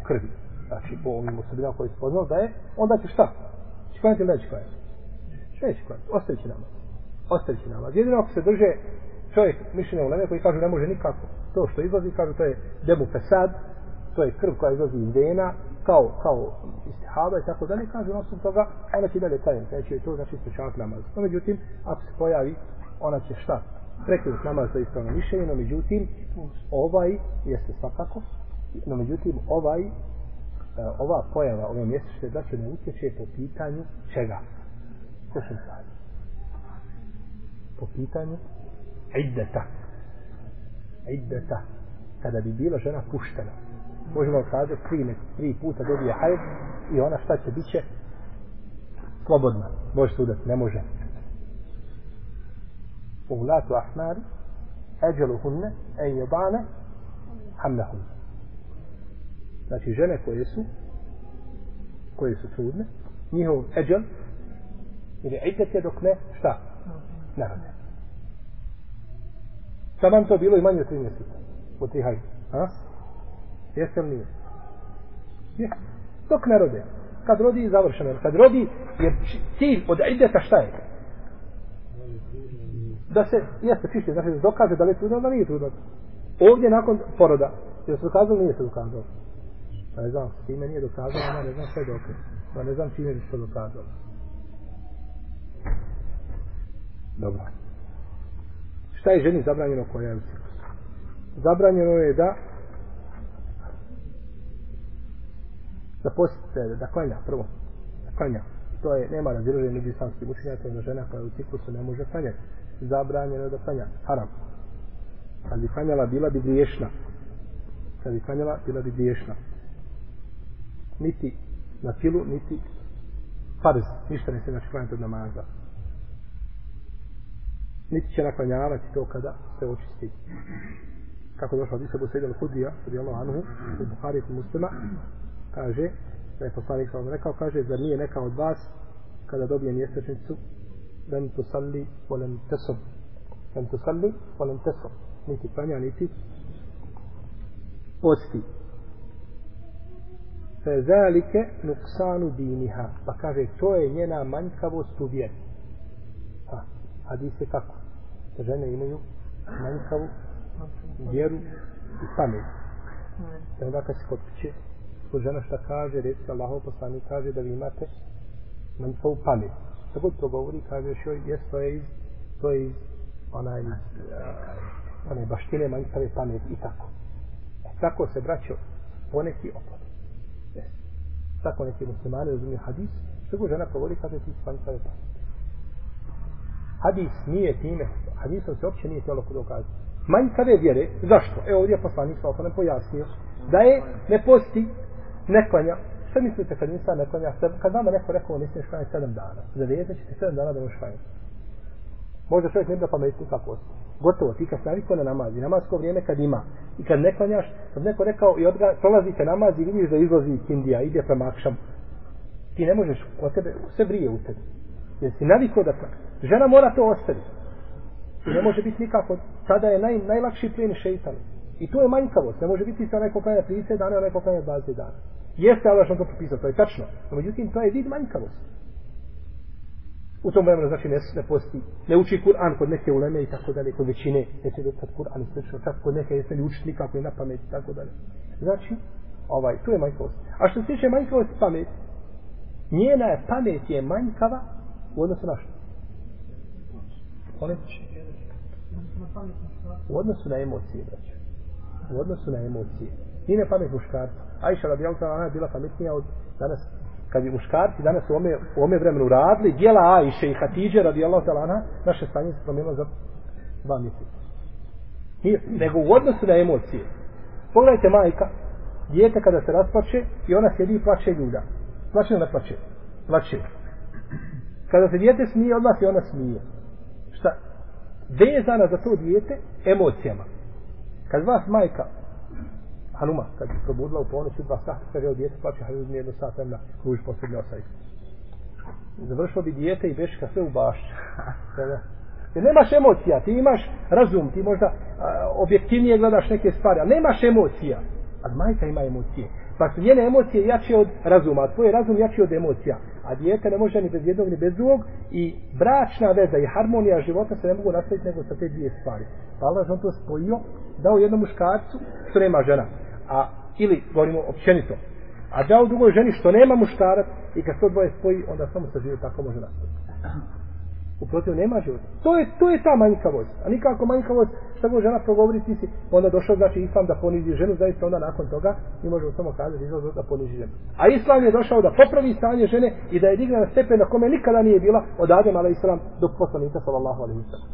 krvi, znači po ovim osobinama koje je poznao da je, onda će šta? Će klanjati ili neće klanjati? Neće klanjati, ostavit će namaz. Ostavit će namaz. Jedino ako se drže čovjek mišljenja u leme koji kaže ne može nikako to što izlazi, kažu to je demu pesad, to je krv koja izlazi iz vena, kao, kao istihaba i tako dalje, kažu osim toga, ona će dalje klanjati, će znači, to znači sprečavati namaz. No, međutim, ako se pojavi, ona će šta? prekinut namaz za ispravno mišljenje, no međutim, ovaj jeste svakako, no međutim, ovaj, e, ova pojava, ove mjesečne braće ne utječe po pitanju čega? Ko se sad? Po pitanju iddeta. Iddeta. Kada bi bila žena puštena. Možemo kazati tri, tri puta dobije hajd i ona šta će, bit će slobodna. Može sudati, ne može ulatu ahmari eđeluhunne en jebane hamlehun znači žene koje su koje su trudne njihov eđel ili idet je dok ne šta ne rade taman to bilo i manje od tri mjeseca Od tri hajde a? jeste li nije je. dok ne rode kad rodi je završeno kad rodi jer cilj od ideta šta je da se jeste čišće, znači da dokaže da li je trudno, da nije trudno. Ovdje nakon poroda, je se dokazalo, nije se dokazalo. Pa ne znam, s time nije dokazalo, ona ne znam sve dokaz. Pa ne znam čime bi se dokazalo. Dobro. Šta je ženi zabranjeno koja je u ciklusu? Zabranjeno je da da posjeti sebe, da klanja prvo. Da klanja. To je, nema razilaženja među islamskim učenjacima da žena koja je u ciklusu ne može klanjati zabranjeno je da klanja haram kad bi klanjala bila bi griješna kad bi klanjala bila bi griješna niti na filu niti farz ništa ne se znači klanjati od namaza niti će naklanjavati to kada se očisti. Kako došlo, gdje se bu sejdel hudija, sredi anhu, u Buhari i muslima, kaže, da je poslanik sa rekao, kaže, zar nije neka od vas, kada dobije mjesečnicu, len tusalli salli, volen tesom. Len tu salli, volen tesom. Niti klanja, niti posti. Fezalike nuksanu diniha. Pa kaže, to je njena manjkavost u vjeri. Hadis je kako? Da žene imaju manjkavu vjeru i pamet i onda kad se kod kuće ko žena šta kaže recite Allahov poslani kaže da vi imate manjkavu pamet što god to govori, kaže joj, jes, to je iz, to je iz, onaj, uh, one baštine manjkave pamet i tako. E, Tako se braćo poneki opode. Yes. Tako neki muslimani razumiju hadis, što go žena provodi kada ti spancave pameti. Hadis nije time, hadisom se uopće nije tijelo kod dokazati. Manjkave vjere, zašto? Evo ovdje je poslanik sa osanem pojasnio da je ne posti, ne klanja. Šta mislite kad insan ne klanja? Kad vama neko rekao ne smiješ klanjati sedam dana, za ćete sedam dana da možeš klanjati. Možda čovjek ne bi da pametni kako ostaje. Gotovo, ti kad naviko na namaz i namazko vrijeme kad ima i kad ne klanjaš, kad neko rekao i odga, prolazite namaz i vidiš da izlazi Indija, ide prema akšam. ti ne možeš, od tebe, sve vrije u tebi. Jer si naviko da klanjaš. Žena mora to ostaviti. Ne može biti nikako, tada je naj, najlakši plijen šeitan. I to je manjkavost, ne može biti sa neko klanja 30 dana, a neko klanja 20 dana. Jeste Allah što to propisao, to je tačno. No, međutim, to je vid manjkavosti. U tom vremenu znači ne, ne posti, ne uči Kur'an kod neke uleme i tako dalje, kod većine, neće da sad Kur'an i slično, čak kod neke jeste li učiti nikako i na pamet i tako dalje. Znači, ovaj, tu je manjkavost. A što se tiče manjkavosti pamet, njena je pamet je manjkava u odnosu na što? Molim? U odnosu na emocije, braću. U odnosu na emocije. Nije ne pamet muškarca. Ajša radijalta ona je bila pametnija od danas kad bi muškarci danas u ome, u ome vremenu radili, dijela Ajše i Hatidže radijallahu talana, naše stanje se promijenilo za dva mjeseca. Nije, nego u odnosu na emocije. Pogledajte majka, dijete kada se rasplače i ona sjedi i plače ljuda. Plače ne plače? Plače. Kada se dijete smije, odmah se ona smije. Šta? Vezana za to dijete emocijama. Kad vas majka Hanuma, kad je probudila u ponoću dva sata, sve veo dijete plaće, hajde uzmi jedno sat vremena, kruži posljednje osaj. Završilo bi dijete i beška sve u bašću. Jer nemaš emocija, ti imaš razum, ti možda a, objektivnije gledaš neke stvari, ali nemaš emocija. A majka ima emocije. Pa su njene emocije jače od razuma, a tvoj razum jači od emocija. A dijete ne može ni bez jednog ni bez drugog i bračna veza i harmonija života se ne mogu nastaviti nego sa te dvije stvari. Pa Allah on to spojio, dao jednom muškarcu što nema žena. A, ili, govorimo općenito, a dao drugoj ženi što nema muškarac i kad to dvoje spoji, onda samo sa život tako može nastaviti. U nema života. To je, to je ta manjkavost. A nikako manjkavost, šta god žena progovori, ti si onda došao, znači islam da ponizi ženu, zaista onda nakon toga mi možemo samo kazati izlaz da ponizi ženu. A islam je došao da popravi stanje žene i da je digna na stepen na kome nikada nije bila od Adem, ala islam, do poslanika, sallallahu alaihi sallam.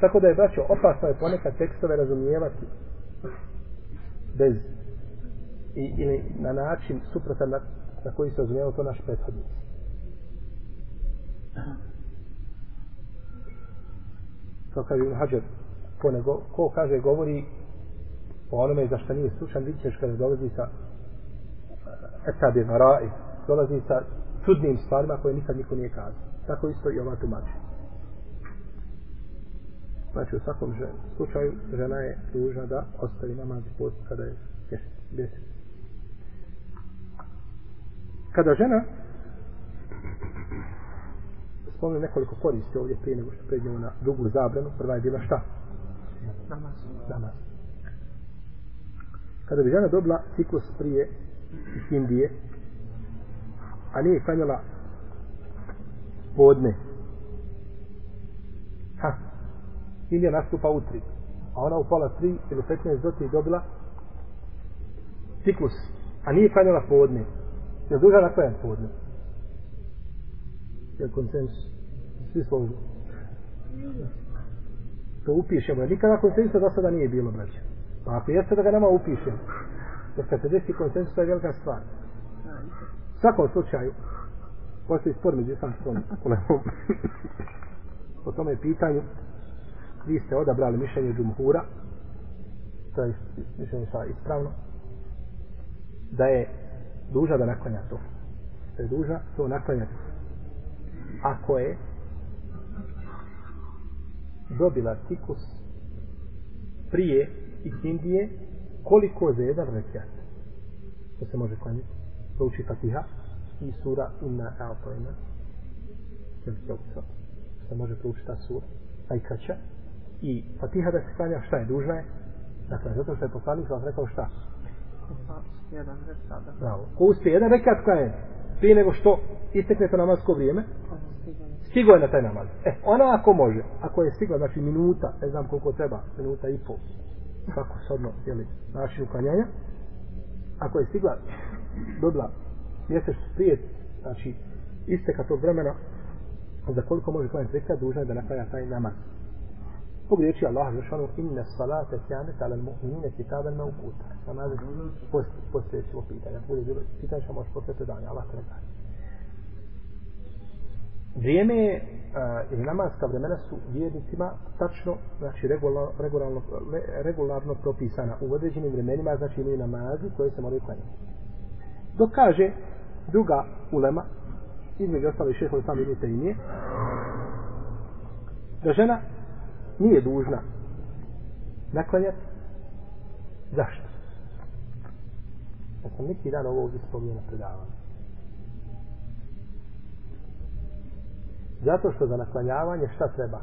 Tako da je, braćo, opasno je ponekad tekstove razumijevati bez i, ili na način suprotan na, na koji se razumijeva to naš prethodnici. To kaže Ibn Hajar, ko, ne go, ko kaže govori o onome za što nije slušan, vidit ćeš kada dolazi sa eh, etabi varai, dolazi sa čudnim stvarima koje nikad niko nije kazao. Tako isto i ova tumačenja. Znači u svakom žen, slučaju žena je dužna da ostavi namaz i post kada je mjesec. Kada žena spomenu nekoliko koristi ovdje prije nego što pređemo na drugu zabranu, prva je bila šta? Namaz. Namaz. Kada bi žena dobila ciklus prije iz Indije, a nije klanjala podne, ha, Indija nastupa u tri. A ona u pola tri ili 15 do tri dobila ciklus. A nije klanjala podne. Je duža na kojem podne? Je konsensus. Svi složu. To upišemo. Nikada konsensusa do sada nije bilo, braće. Pa ako jeste da ga nama upišemo. Jer kad se desi konsensus, to je velika stvar. U svakom slučaju, postoji spor među sam svom kolegom. po tome pitanju, vi ste odabrali mišljenje džumhura, to je mišljenje sa ispravno, da je duža da naklanja to. Da je duža to naklanjati. Ako je dobila ciklus prije ikindije, koliko za jedan rekiat? To se može klanjati. To uči Fatiha i sura Inna A'tojna. Se može proučiti ta sura. Najkraća i Fatiha da se klanja, šta je, dužna je? Dakle, zato što je poslanik vam rekao šta? Jedan rekat. Bravo. Ko uspije jedan rekat klanja, prije nego što istekne to namasko vrijeme, stigo je na taj namaz. E, ona ako može, ako je stigla, znači minuta, ne znam koliko treba, minuta i pol, kako sodno, jeli, naši uklanjanja. Ako je stigla, dobila mjesec prije, znači, isteka tog vremena, za koliko može klanjati rekat, dužna je da naklanja taj namaz. Zbog riječi Allah Žešanu, inne salate kjanet ala mu'minine kitaben me uputa. Namaz je poslije ćemo Ako Bude bilo pitanje što možeš poslije predanja. Allah te ne kaže. Vrijeme je, uh, ili namaska vremena su vjernicima tačno, znači regularno, regularno, regularno propisana u određenim vremenima, znači imaju namazi koje se moraju klanjati. Dok kaže druga ulema, između ostali šehovi sami idete i nije, da žena nije dužna naklanjati. Zašto? Ja sam neki dan ovo ovdje spomnio predavanje. Zato što za naklanjavanje šta treba?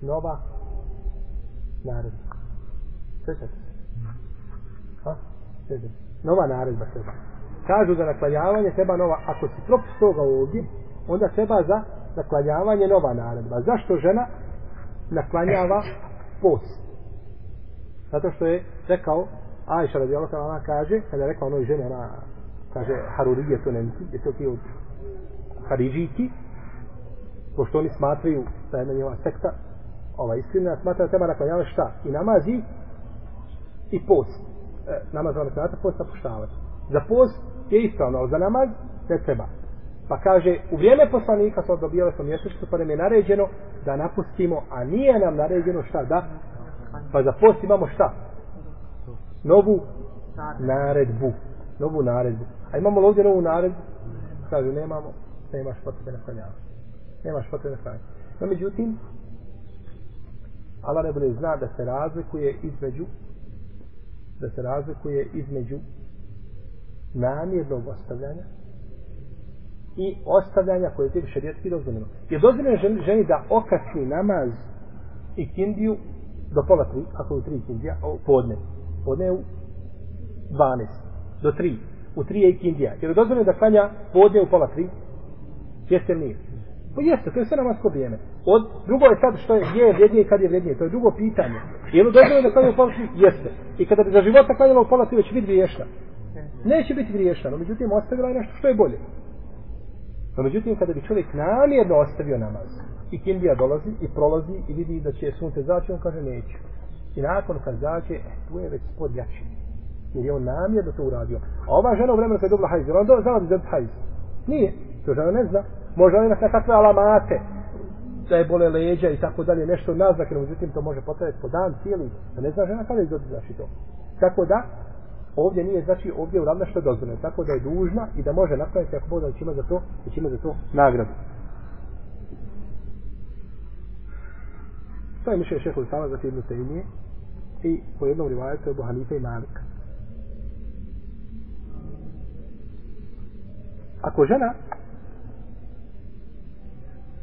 Nova naredba. Sjećate se? Ha? Sjećate? Nova naredba treba. Kažu za naklanjavanje treba nova, ako si propis toga ovdje, onda treba za naklanjavanje nova naredba. Zašto žena naklanjava post? Zato što je rekao, Ajša radijallahu ta'ala ona kaže, kada je rekao onoj ženi, ona kaže Harurije to nemci, je to ti od Haridžiki, pošto oni smatraju da je njeva sekta, ova iskrina, smatra da treba naklanjava šta? I namazi i post. E, namaz za naklanjavati, post napuštavati. Za post je ispravno, ali za namaz ne treba. Pa kaže, u vrijeme poslanika smo dobijali smo mjesečicu, pa nam je naređeno da napustimo, a nije nam naređeno šta da? Pa za post imamo šta? Novu naredbu. Novu naredbu. A imamo li ovdje novu naredbu? Kaže, nemamo, nemaš potrebe naklanjavati. Nemaš potrebe naklanjavati. No, međutim, Allah ne bude zna da se razlikuje između da se razlikuje između namjernog ostavljanja i ostavljanja koje je tebi šarijetski dozvoljeno. Je dozvoljeno ženi, ženi da okači namaz i kindiju do pola tri, ako je u tri kindija, o, podne. Podne je u 12, do tri. U tri je i kindija. Je dozvoljeno da klanja podne u pola tri? Jeste li nije? Pa jeste, to je sve namasko vrijeme. Od, drugo je sad što je, gdje je vrednije i kad je vrednije. To je drugo pitanje. Je li dozvoljeno da klanja u pola tri? Jeste. I kada bi za života klanjala u pola tri, već biti griješna. Neće biti griješna, no međutim ostavila je nešto što je bolje. No međutim, kada bi čovjek namjerno ostavio namaz, i kindija dolazi i prolazi i vidi da će sunce zaći, on kaže neću. I nakon kad zaće, eh, tu je već spod jači. Jer je on namjerno to uradio. A ova žena u vremenu kad je dobila hajz, ona do, znala da je hajz. Nije. To žena ne zna. Možda ona imati nekakve alamate da je bole leđa i tako dalje, nešto naznake, no međutim to može potrajati po dan cijeli, da ne zna žena kada je dobila znači to. Tako da, ovdje nije znači ovdje u uradna što je dozvoljeno tako da je dužna i da može napraviti ako Bog da će ima za to da će ima za to nagradu. To je mišljenje šehovi sama za jednu temije i po jednom rivajetu je Buhanife i Malika. Ako žena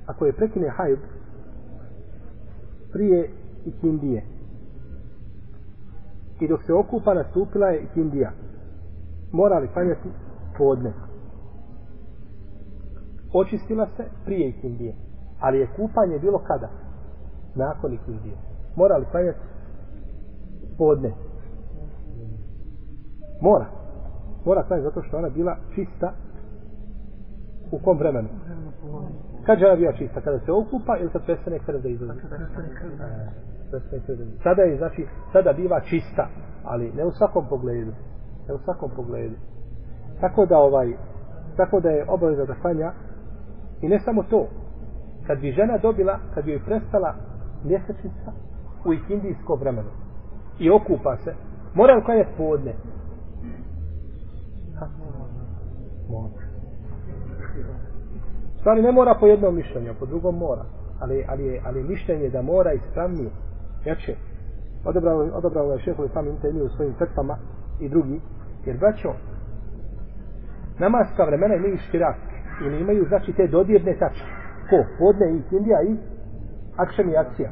ako je prekine hajb prije ikindije i dok se okupa nastupila je ikindija mora li klanjati podne. Očistila se prije ikindije ali je kupanje bilo kada? Nakon ikindije mora li klanjati podne. Mora. Mora klanjati zato što ona bila čista u kom vremenu? Kad je ona bila čista? Kada se okupa ili kad prestane krv da izlazi sada je znači sada biva čista ali ne u svakom pogledu ne u svakom pogledu. Tako da ovaj tako da je obaveza da klanja. I ne samo to kad bi žena dobila kad bi joj prestala mjesečnica u ikindijsko vremenu i okupa se mora li klanjati podne? Ha? mora. Stvari ne mora po jednom mišljenju po drugom mora ali, ali, je, ali mišljenje da mora ispravnije jače. Odabrao, odabrao je šehovi sami intervju u svojim crtama i drugi. Jer braćo namaska vremena imaju štirak ili imaju znači te dodirne tačke. Ko? podne i kindija i akšem i akcija.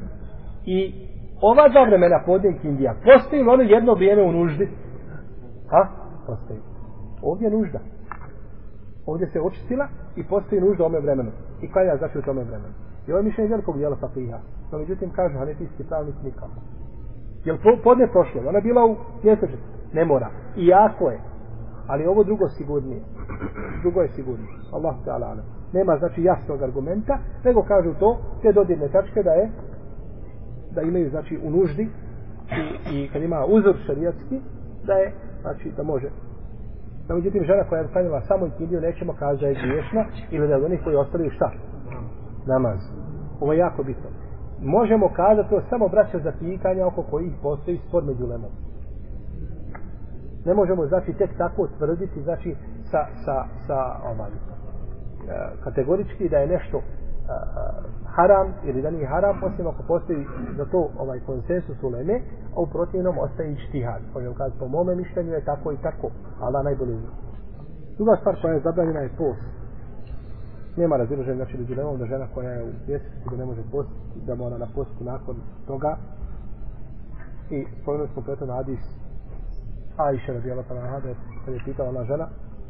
I ova dva vremena podne i kindija postoji li ono jedno vrijeme u nuždi? ha? postoji. Ovdje je nužda. Ovdje se očistila i postoji nužda u ome vremenu. I klanja znači u tome vremenu? I ovo je mišljenje velikog dijela fakiha no međutim kaže hanefijski pravnik nikako Jel po, podne prošlo? Ona bila u mjesečnici? Ne mora. Iako je. Ali ovo drugo sigurnije. Drugo je sigurnije. Allah ta'ala alam. Nema znači jasnog argumenta, nego kažu to, te dodirne tačke da je da imaju znači u nuždi i, i kad ima uzor šarijatski, da je, znači da može No, međutim, žena koja je klanjala samo i ikindiju, nećemo kaži da je griješna ili da je od onih koji ostali šta? Namaz. Ovo je jako bitno. Možemo kazati to samo braća za pitanja oko kojih postoji spor među lemom. Ne možemo, znači, tek tako tvrditi, znači, sa, sa, sa ovaj, e, kategorički da je nešto e, haram ili da nije haram, osim ako postoji za to ovaj konsensus u leme, a u protivnom ostaje i štihad. Možemo kazati, po mome mišljenju je tako i tako, Allah najbolje zna. Druga stvar koja je zabranjena je post. Nema razilaženja, znači među lemom da žena koja je u mjesecu da ne može postiti, da mora na postu nakon toga. I spomenuli smo preto na Adis Aisha radijala pa na Hade, kad je pitala ona žena,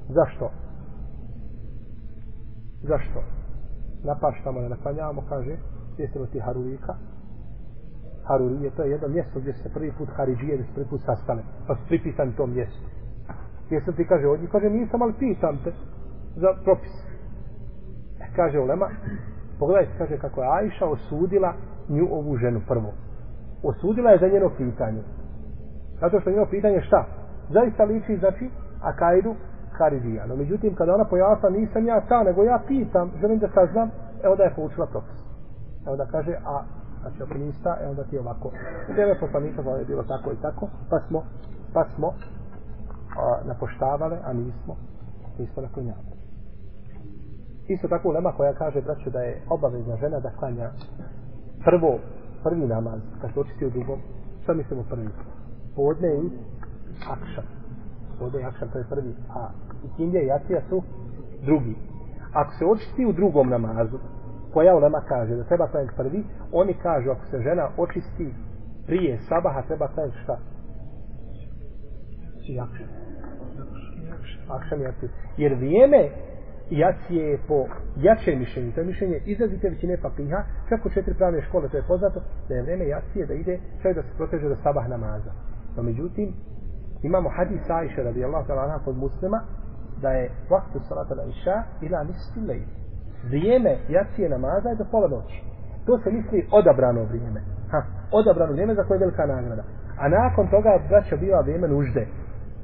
zašto? Zašto? napaštamo, ne naklanjamo, kaže, sjetimo ti Harurika. Harurije, to je jedno mjesto gdje se prvi put Haridžije, gdje se prvi put sastane, pa su pripisani tom mjestu. Jesam ti kaže od njih, kaže, nisam, ali pitam te za propis. Kaže Ulema, pogledajte, kaže, kako je Ajša osudila nju ovu ženu prvo. Osudila je za njeno pitanje. Zato što njeno pitanje šta? Zaista liči, znači, Akaidu, Haridija. No, međutim, kada ona pojasna, nisam ja ta, nego ja pitam, želim da saznam, e onda je poučila propis. E onda kaže, a, znači, ako nista, e onda ti je ovako. U poslanika pa je bilo tako i tako, pa smo, pa smo a, napoštavale, a nismo, nismo naklonjavali. Isto tako lema koja kaže, braću, da je obavezna žena da klanja prvo, prvi namaz, kad se očisti u drugom, šta mislimo prvi? Podne i akšan. Podne i akšan, to je prvi, a ikindija i jacija su drugi. Ako se očisti u drugom namazu, koja ulema kaže da treba klanjati prvi, oni kažu ako se žena očisti prije sabaha, treba klanjati šta? I Akšan jacija. Jer vrijeme jacije je po jače mišljenju, to je mišljenje izrazite većine papiha, čak u četiri pravne škole, to je poznato, da je vreme jacije da ide čak da se proteže do sabah namaza. No međutim, imamo hadis Aisha radijallahu ta'ala kod muslima, da je vaktu salata na iša ila nisfi lej. Vrijeme jacije namaza je do pola noći. To se misli odabrano vrijeme. Ha, odabrano vrijeme za koje je velika nagrada. A nakon toga braćo, biva vrijeme nužde.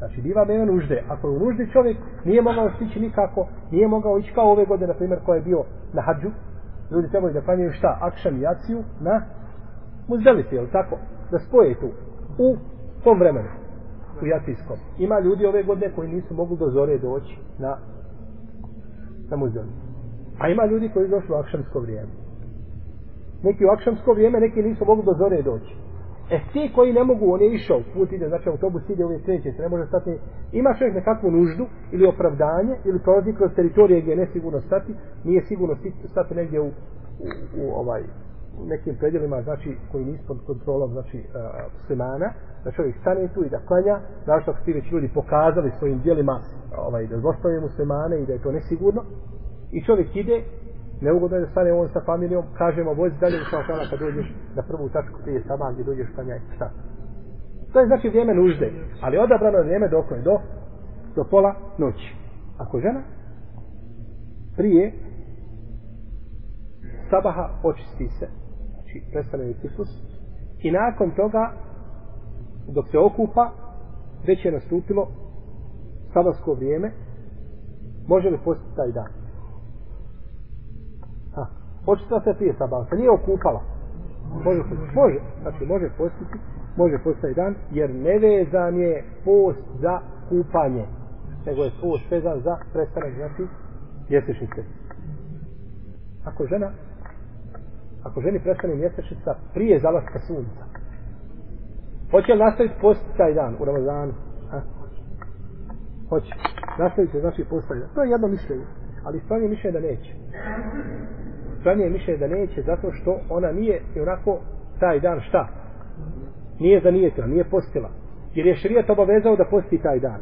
Znači biva vrijeme nužde. Ako je u nuždi čovjek nije mogao stići nikako, nije mogao ići kao ove godine, na primjer, ko je bio na hađu, ljudi trebali da klanjaju šta? Akšan i jaciju na muzdelici, je tako? Da spoje tu. U tom vremenu u Jacijskom. Ima ljudi ove godine koji nisu mogli do zore doći na, na muzej. A ima ljudi koji došli u akšamsko vrijeme. Neki u akšamsko vrijeme, neki nisu mogli do zore doći. E ti koji ne mogu, on je išao, put ide, znači autobus ide uvijek kreće, se ne može stati. Ima čovjek nekakvu nuždu ili opravdanje ili prolazi kroz teritorije gdje je nesigurno stati, nije sigurno stati negdje u, u, u ovaj u nekim predjelima, znači, koji nisu pod kontrolom, znači, e, uh, slimana, da čovjek stane tu i da klanja, znači ako ti već ljudi pokazali svojim dijelima ovaj, da zlostavljaju muslimane i da je to nesigurno, i čovjek ide, neugodno je da stane on sa familijom, kažemo, vozi dalje u šalšana kad dođeš na prvu tačku prije sama gdje dođeš klanjaj, šta? To je znači vrijeme nužde, ali odabrano je vrijeme dok je do, do pola noći. Ako žena prije sabaha očisti se, znači prestane je ciklus, i nakon toga dok se okupa, već je nastupilo sabarsko vrijeme, može li postiti taj dan? Ha, se prije sabala, nije okupala. Može, može, znači može postiti, može postati dan, jer nevezan je post za kupanje, nego je post vezan za prestanak, znači, mjesečnice. Ako žena, ako ženi prestane mjesečnica prije zalaska sunca, Hoće li nastaviti post taj dan u Ramazanu? Ha? Hoće. Nastaviti znači post taj dan. To je jedno mišljenje. Ali stvarno mišljenje da neće ispravnije mišljenje da neće zato što ona nije i onako taj dan šta? Nije zanijetila, nije postila. Jer je šrijet obavezao da posti taj dan.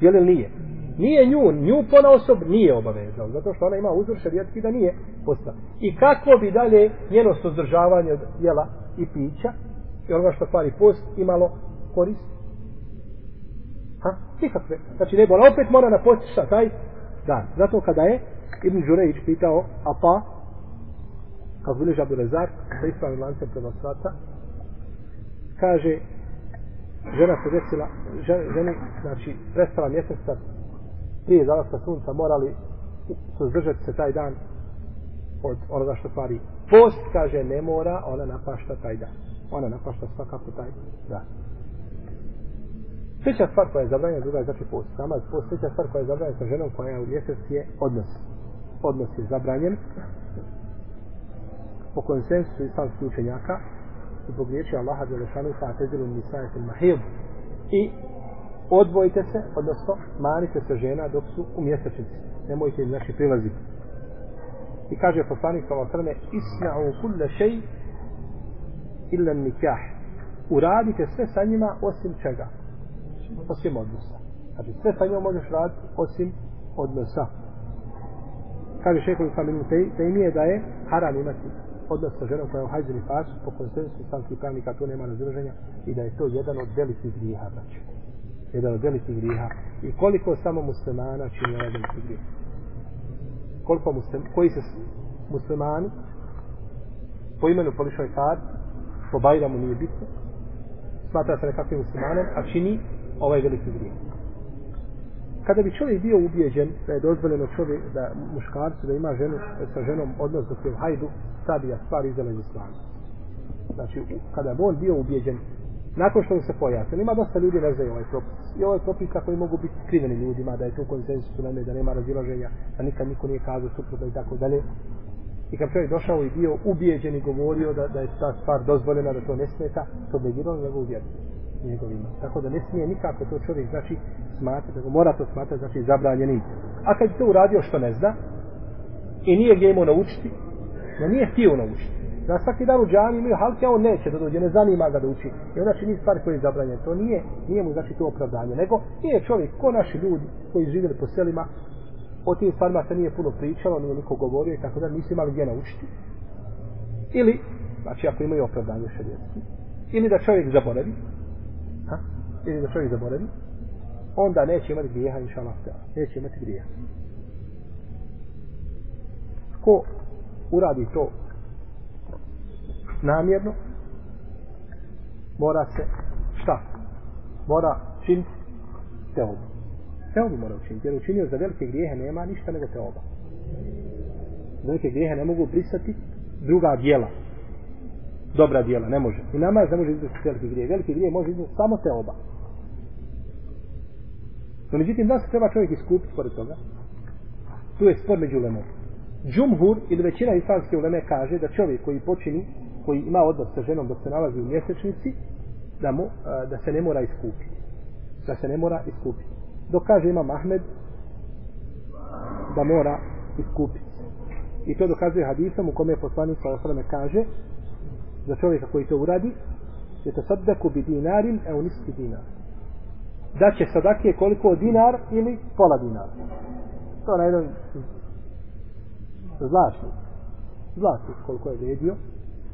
Je li nije? Nije nju, nju pona osob nije obavezao. Zato što ona ima uzor šrijetki da nije postila. I kako bi dalje njeno suzdržavanje od jela i pića i onoga što kvari post imalo korist? Ha? Nikakve. Znači ne ona opet mora napostiti šta taj dan. Zato kada je Ibn Đurejić pitao, a pa, kako bilježi Abdu Rezar, sa ispravim lancem prenosilaca, kaže, žena se desila, ženi, znači, prestala mjeseca prije zalaska sunca, morali suzdržati se taj dan od onoga što stvari. post, kaže, ne mora, ona napašta taj dan. Ona napašta svakako taj dan. Treća stvar koja je zabranjena, druga je znači post. Namaz, post, treća stvar koja je zabranjena sa ženom koja je u mjesec je odnos. Odnos je zabranjen. Po konsensusu islamskih učenjaka, zbog riječi Allaha Đelešanu fa nisaje fil mahid I odvojite se, odnosno manite se žena dok su u mjesečnici. Nemojte im znači prilaziti. I kaže poslanik sa osrme, isna'u kulle šej illa nikah. Uradite sve sa njima osim čega? Osim odnosa. Znači sve sa njom možeš raditi osim odnosa. Kaže šehovi sa minu te imije da je haram imati odnos sa ženom koja je u hajzini fasu, po konsensu islamskih pravnika to nema razdraženja i da je to jedan od velikih griha, znači. Jedan od velikih griha. I koliko samo muslimana čini ovaj veliki grih. Koliko muslim, koji se muslimani po imenu po lišoj kar, po bajramu nije bitno, smatra se nekakvim muslimanem, a čini ovaj veliki grih. Kada bi čovjek bio ubijeđen da je dozvoljeno čovjek, da muškarcu, da ima ženu, sa ženom odnos dok je u hajdu, sad je stvar izdala iz islama. Znači, kada bi on bio ubijeđen, nakon što mu se pojasnilo, ima dosta ljudi ne znaju ovaj propis. I ovaj propis i mogu biti skriveni ljudima, da je tu konsensus u da nema razilaženja, da nikad niko nije kazao suprotno i tako dalje. I kad čovjek došao i bio ubijeđen i govorio da, da je ta stvar dozvoljena, da to ne smeta, to bi bilo njegovu vjeru njegovima. Tako da ne smije nikako to čovjek znači smatrati, da mora to smatrati znači zabranjenim. A kad je to uradio što ne zna i nije gdje imao naučiti, no nije htio naučiti. Da svaki dan u džami imaju halke, a on neće da dođe, ne zanima ga da uči. I onda čini stvari koje je zabranjene. To nije, nije mu znači to opravdanje. Nego nije čovjek, ko naši ljudi koji živjeli po selima, o tim stvarima se nije puno pričalo, nije niko govorio i tako da nisu imali gdje naučiti. Ili, znači ako imaju opravdanje šarijetski, ili da čovjek zaboravi, ha? ili da čovjek zaboravi, onda neće imati grijeha, inša Allah, neće imati grijeha. Ko uradi to namjerno, mora se, šta? Mora činiti teobu. Teobu mora učiniti, jer učinio za velike grijehe nema ništa nego teoba. Velike grijehe ne mogu brisati druga dijela dobra djela, ne može. I namaz ne može izvršiti veliki grije. Veliki grije može izvršiti samo te oba. No, međutim, da se treba čovjek iskupiti pored toga, tu je spor među ulemom. Džumhur ili većina islamske uleme kaže da čovjek koji počini, koji ima odnos sa ženom da se nalazi u mjesečnici, da, mu, da se ne mora iskupiti. Da se ne mora iskupiti. Dok kaže ima Mahmed da mora iskupiti. I to dokazuje hadisom u kome je poslanik sa osrame kaže za čovjeka koji to uradi je to sadaku bi dinarin e uniski dinar da će sadake koliko dinar ili pola dinar to na jednom zlačni zlačni koliko je vredio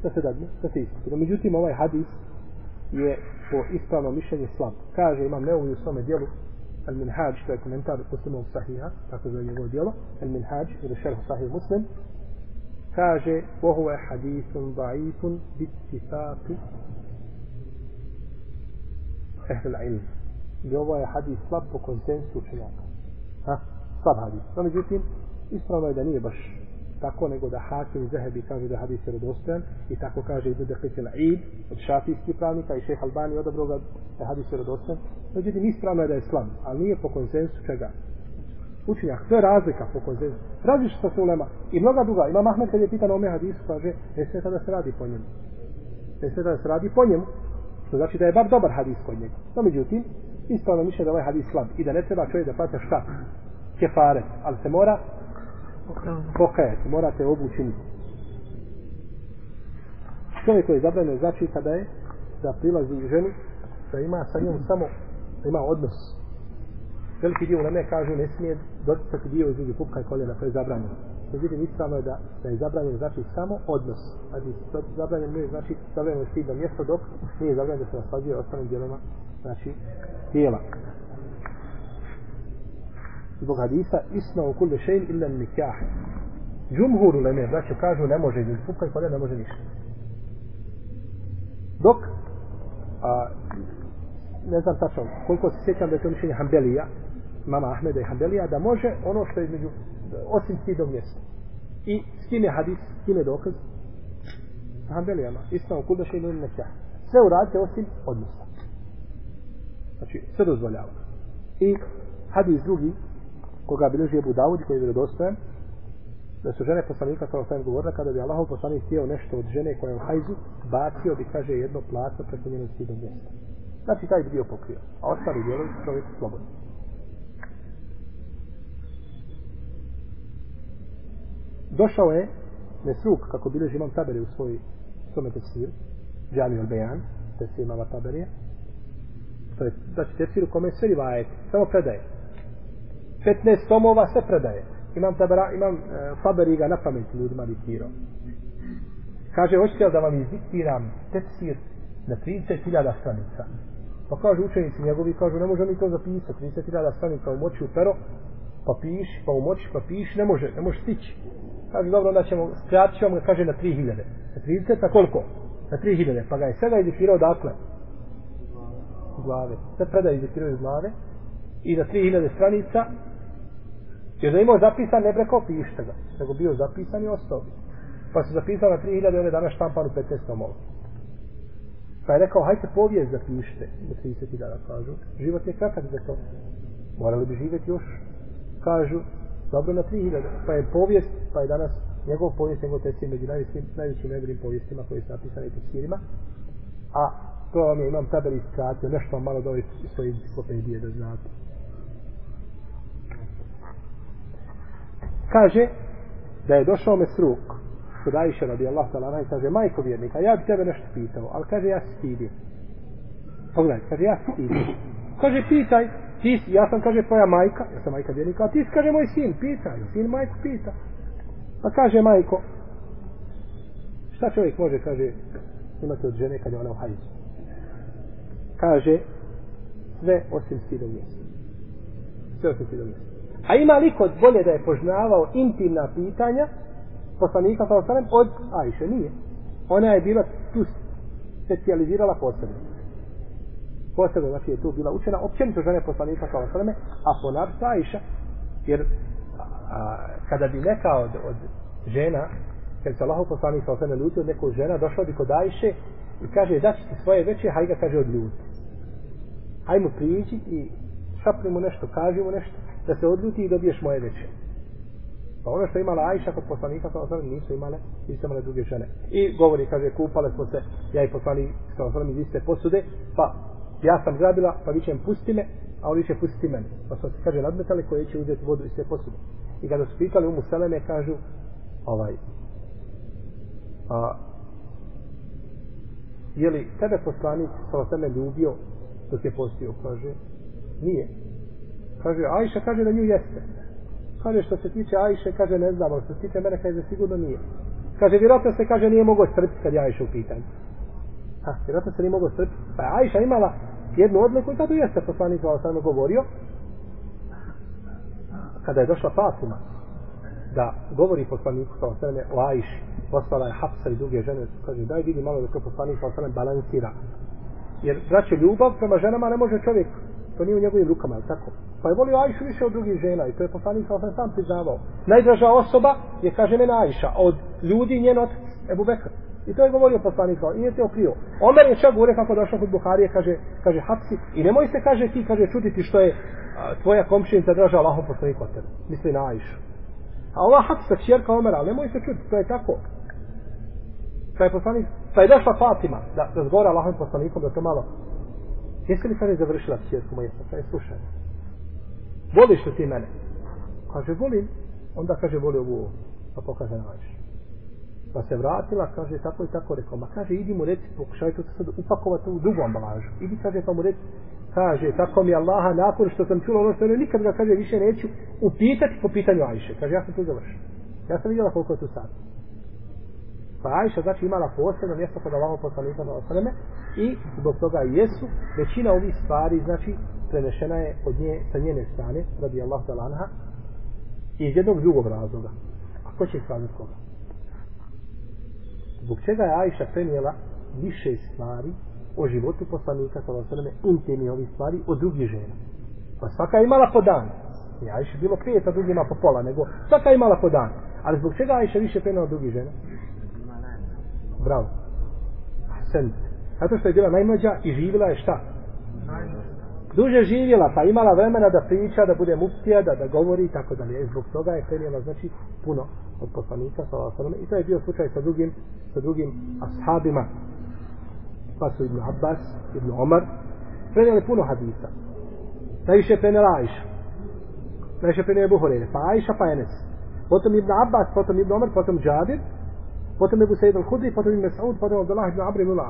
da se dadne, da se iskupi. No, međutim, ovaj hadis je po ispravnom mišljenju slab. Kaže, imam neovi u svome dijelu, Al Minhaj, to je komentar muslimovog sahiha, tako zove njegovo dijelo, Al Minhaj, ili šerhu sahih muslim, kaže وهو حديث ضعيف باتفاق أهل العلم i ovo je hadis slab po konsensu učenjaka. Ha? Slab hadis. No, međutim, ispravno je da nije baš tako, nego da Hakim i Zahebi kaže da hadis je rodostojan i tako kaže i Bude Qisil Eid od šafijskih pravnika i šeha Albani odobro ga da hadis je rodostojan. Međutim, ispravno je da je slab, ali nije po konsensu čega? učenjak. To je razlika po konzensu. Različita se ulema. I mnoga druga. Ima Mahmed kad je pitan ome hadisu, kaže, ne smeta da se radi po njemu. Ne smeta da se radi po njemu. Što znači da je bar dobar hadis kod njega. No, međutim, ispravno mišlja da ovaj hadis slab. I da ne treba čovjek da plaća šta? Kefare. Ali se mora pokajati. Morate obu učiniti. Čovjek koji je zabranio znači kada je da prilazi ženi da ima sa njom samo da ima odnos veliki dio uleme kažu ne smije doticati dio između pupka i koljena, to je zabranjeno. Međutim, ispravno je da, da je zabranjeno znači samo odnos. Znači, zabranjeno nije znači zabranjeno stidno mjesto dok nije zabranjeno da se naslađuje ostalim dijelima znači tijela. Zbog hadisa isna u kulli šein illa nikah. Džumhur uleme, znači kažu ne može između pupka i koljena ne može ništa. Dok a, ne znam tačno koliko se sjećam da je to mišljenje Hanbelija mama Ahmeda i Hanbelija da može ono što je između osim stidog mjesta. I s kim je hadis s kim je dokaz? Sa Hanbelijama. Isma u kudaša i nujim nekja sve uradite osim odnosa znači sve dozvoljava. I hadis drugi koga bilježi Ebu Dawud koji je vjerodostojan da su žene poslanika sa osvijem govorila kada bi Allahov poslanik htio nešto od žene koja je u hajzu bacio bi kaže jedno plato preko njenog stidog mjesta. Znači taj bi bio pokrio. A ostali dijelovi su čovjek slobodni. Došao je Mesruk, kako bileži imam taberi u svoj svome tefsir, Džami al-Bejan, tefsir imama taberija. To je, znači, tefsir u kome je sve rivajete, samo predaje. 15 tomova, sve predaje. Imam tabera, imam e, taberi ga na pameti ljudima diktirao. Kaže, hoćete da vam izdiktiram tefsir na 30.000 stranica. Pa kažu učenici njegovi, kažu ne može mi to zapisati, 30.000 stranica u moći u pero, pa piši, pa u moći, pa piši, ne može, ne može stići. Kaže, dobro, onda ćemo, skratit ćemo ga, kaže, na 3.000. Na 30, na koliko? Na 3.000. Pa ga je svega izdiktirao dakle? U glave. Sve predaje izdiktirao iz glave. I na 3.000 stranica, jer da imao zapisan, ne preko pišta ga. Nego bio zapisan i ostao. Pa se zapisao na 3.000, ove danas štampan u 15 tomova. Pa je rekao, hajte povijest zapišite, da 30 dana kažu. Život je kratak za to. Morali bi živjeti još, kažu, dobro na 3000. Pa je povijest, pa je danas njegov povijest, njegov teci među najvećim, najvećim najboljim povijestima koji su napisani u tefsirima. A to vam je, imam tabeli iskratio, nešto vam malo dovi svoje enciklopedije da znate. Kaže da je došao Mesruk, kod Aisha radi Allah talana i kaže majko vjernika, ja bi tebe nešto pitao, ali kaže ja stidim. Pogledaj, kaže ja stidim. Kaže pitaj, ti si, ja sam kaže tvoja majka, ja sam majka vjernika, a ti si kaže moj sin, pita, sin majku pita. Pa kaže majko, šta čovjek može, kaže, imati od žene kad je ona u hajzu. Kaže, sve osim stidog. Sve osim stidog. A ima li kod bolje da je poznavao intimna pitanja poslanika sa osanem od Ajše? Nije. Ona je bila tu specializirala posebno. Posebno, znači je tu bila učena općenito žene poslanika sa osaneme, a ponar sa Ajša. Jer a, kada bi neka od, od žena, kad se Allahov poslanik sa osanem ljuti od žena, došla bi kod Ajše i kaže, da ti svoje veće, haj ga kaže od ljuti. Hajmo priđi i šapni mu nešto, kaži mu nešto, da se odljuti i dobiješ moje veće. Pa ono što je imala Ajša kod poslanika sa osvrame, nisu imale, nisu imale druge žene. I govori, kaže, kupale smo se, ja i poslanik sa osvrame, iz iste posude, pa ja sam grabila, pa vi će pusti me, a oni će pustiti mene. Pa su se, kaže, nadmetali koje će uzeti vodu i sve posude. I kada su pitali umu Seleme, kažu, ovaj, a, je li tebe poslanik sa ljubio dok je postio? Kaže, nije. Kaže, Ajša kaže da nju jeste. Kaže, što se tiče Ajše, kaže, ne znamo. Što se tiče mene, kaže, sigurno nije. Kaže, vjerojatno se, kaže, nije mogo strpiti kad je Ajša u pitanju. Ha, vjerojatno se nije mogo strpiti. Pa je Ajša imala jednu odliku i zato jeste poslanik sa osam govorio. Kada je došla Fatima, da govori poslaniku sa osam o Ajši, poslala je Hafsa i druge žene, kaže, daj vidi malo da to poslanik sa osam balansira. Jer, braće, ljubav prema ženama ne može čovjek to nije u njegovim rukama, je tako. Pa je volio Ajšu više od drugih žena i to je poslanik sa osam sam priznavao. Najdraža osoba je, kaže mena Ajša, od ljudi njen otac, Ebu Bekr. I to je govorio poslanik i je te okrio. Omer je čak govorio kako došao kod Buharije, kaže, kaže Hapsi, i nemoj se, kaže ti, kaže, čuditi što je a, tvoja komšinica draža Allahom poslanik od tebe. Misli na Ajšu. A ova Hapsa, čjerka Omera, ali nemoj se čuditi, to je tako. Pa je poslanik, pa je došla Fatima, da, da zgora Allahom poslanikom, da to malo Jesi li kada je završila čjerku moje, Pa je e, slušaj. Voliš li ti mene? Kaže, volim. Onda kaže, voli ovu. Pa pokaže na naš. Pa se vratila, kaže, tako i tako rekao. Ma kaže, idi mu reci, pokušaj to sad upakovati u drugu ambalažu. Idi, kaže, pa mu reći, kaže, tako mi Allaha, nakon što sam čula ono što ne, nikad ga, kaže, više neću upitati po pitanju Ajše. Kaže, ja sam tu završio. Ja sam vidjela koliko je tu sad. Pa Ajša, znači, imala posebno mjesto kod Allahom poslanika na osaneme i zbog toga jesu većina ovih stvari, znači, prenešena je od nje, sa njene strane, radi Allah talanha, iz jednog drugog razloga. A ko će iskazati koga? Zbog čega je Ajša prenijela više stvari o životu poslanika sa vasrme intimni ovih stvari od drugih žena. Pa svaka je imala po dan. I Ajša bilo pet, a drugima po pola, nego svaka je imala po dan. Ali zbog čega Ajša više prenijela od drugih žena? Bravo. Sen. Zato što je bila najmlađa i živjela je šta? Duže živjela, pa imala vremena da priča, da bude muftija, da, da govori i tako dalje. E, zbog toga je prenijela, znači, puno od poslanika, sa alejhi i to je bio slučaj sa drugim, sa drugim ashabima pa su Ibn Abbas, Ibn Omar, prenijeli puno hadisa. Najviše je prenijela Ajša. Najviše je prenijela Buhorene. Pa Ajša, pa Enes. Potom Ibn Abbas, potom Ibn Omar, potom Džabir, potom Ebu Sejid al-Hudri, potom Ibn Saud, potom Abdullah ibn Abri ibn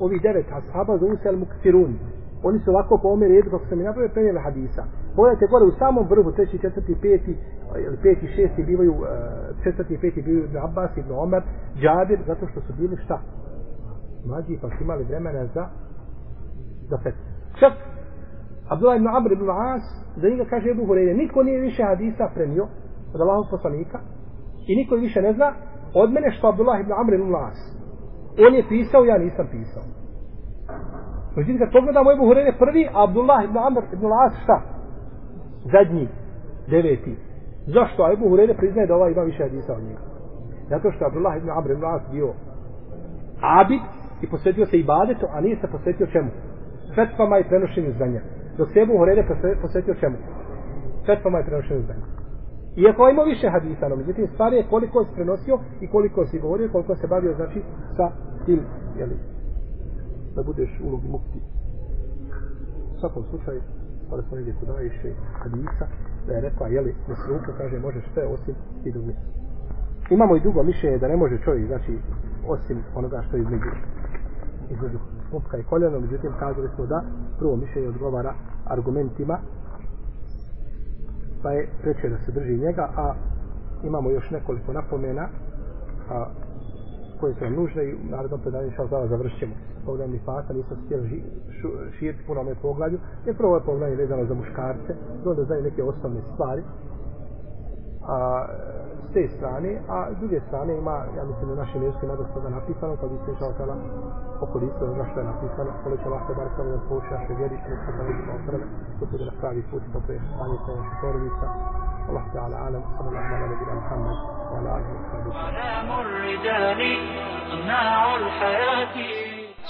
Ovi devet ashaba zovu se al-Muktirun. Oni su ovako po ome redu, kako se mi napravio, prenijeli hadisa. Pogledajte gore, u samom vrhu, treći, četvrti, peti, ili peti, šesti, bivaju, e, četvrti, peti, bivaju Ibn Abbas, Ibn Omar, Džabir, zato što su bili šta? mlađi pa su imali vremena za za pet. Čak Abdullah ibn Amr ibn As za njega kaže Ebu Hureyre niko nije više hadisa prenio od Allahog poslanika i niko više ne zna od mene što Abdullah ibn Amr ibn As on je pisao, ja nisam pisao Međutim, kad pogledamo Ebu Hureyre prvi, a Abdullah ibn Amr ibn As šta? Zadnji, deveti. Zašto? A Ebu Hureyre priznaje da ovaj ima više hadisa od njega. Zato što Abdullah ibn Amr ibn As bio abid i posvetio se ibadetu, a nije se posvetio čemu? Fetvama i prenošenju znanja. Dok se Ebu Horede posvetio čemu? Fetvama i prenošenju znanja. Iako ima više hadisa, no međutim stvar je koliko se prenosio i koliko se govorio, koliko se bavio, znači, sa tim, jeli, da budeš ulog mukti. U svakom slučaju, kada smo negdje kod Ajše hadisa, da je rekla, jeli, na sruku, kaže, možeš sve osim i drugi. Imamo i drugo mišljenje da ne može čovjek, znači, osim onoga što je između između pupka i koljena, međutim kazali smo da prvo mišljenje odgovara argumentima pa je preče da se drži njega, a imamo još nekoliko napomena a, koje su nam nužne i u narednom predanju šal zala završit ćemo. Pogledam nifaka, nisam htjeli ži, šu, širiti puno ome pogledu, jer prvo je pogledanje vezano za muškarce, onda znaju neke osnovne stvari, a, s te strane, a s druge strane ima, ja mislim, na našem jeziku ima dosta da napisano, pa bi se išao kada okoristio onoga što je napisano, koliko će Allah te bar samo da pouči naše vjeri, što se da vidimo osrme, to bude na pravi put, to je stanje sa naših porodica. Allah te ala alam, sallallahu ala nebina Muhammed, wa ala alihi wa sahbihi.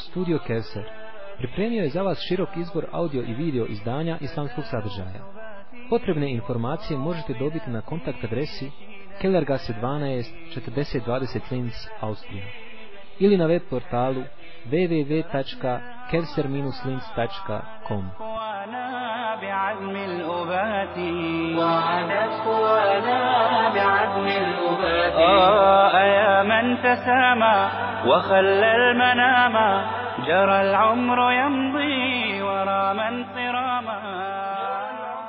Studio Kevser pripremio je za vas širok izbor audio i video izdanja islamskog sadržaja. Potrebne informacije možete dobiti na kontakt adresi Kellergasse 12 4020 Linz, Austrija ili na web portalu www.kevser-linz.com بعزم الأبات وعدت قوانا بعزم الأبات آه يا من تسامى وخلى المنام جرى العمر يمضي ورا من صرا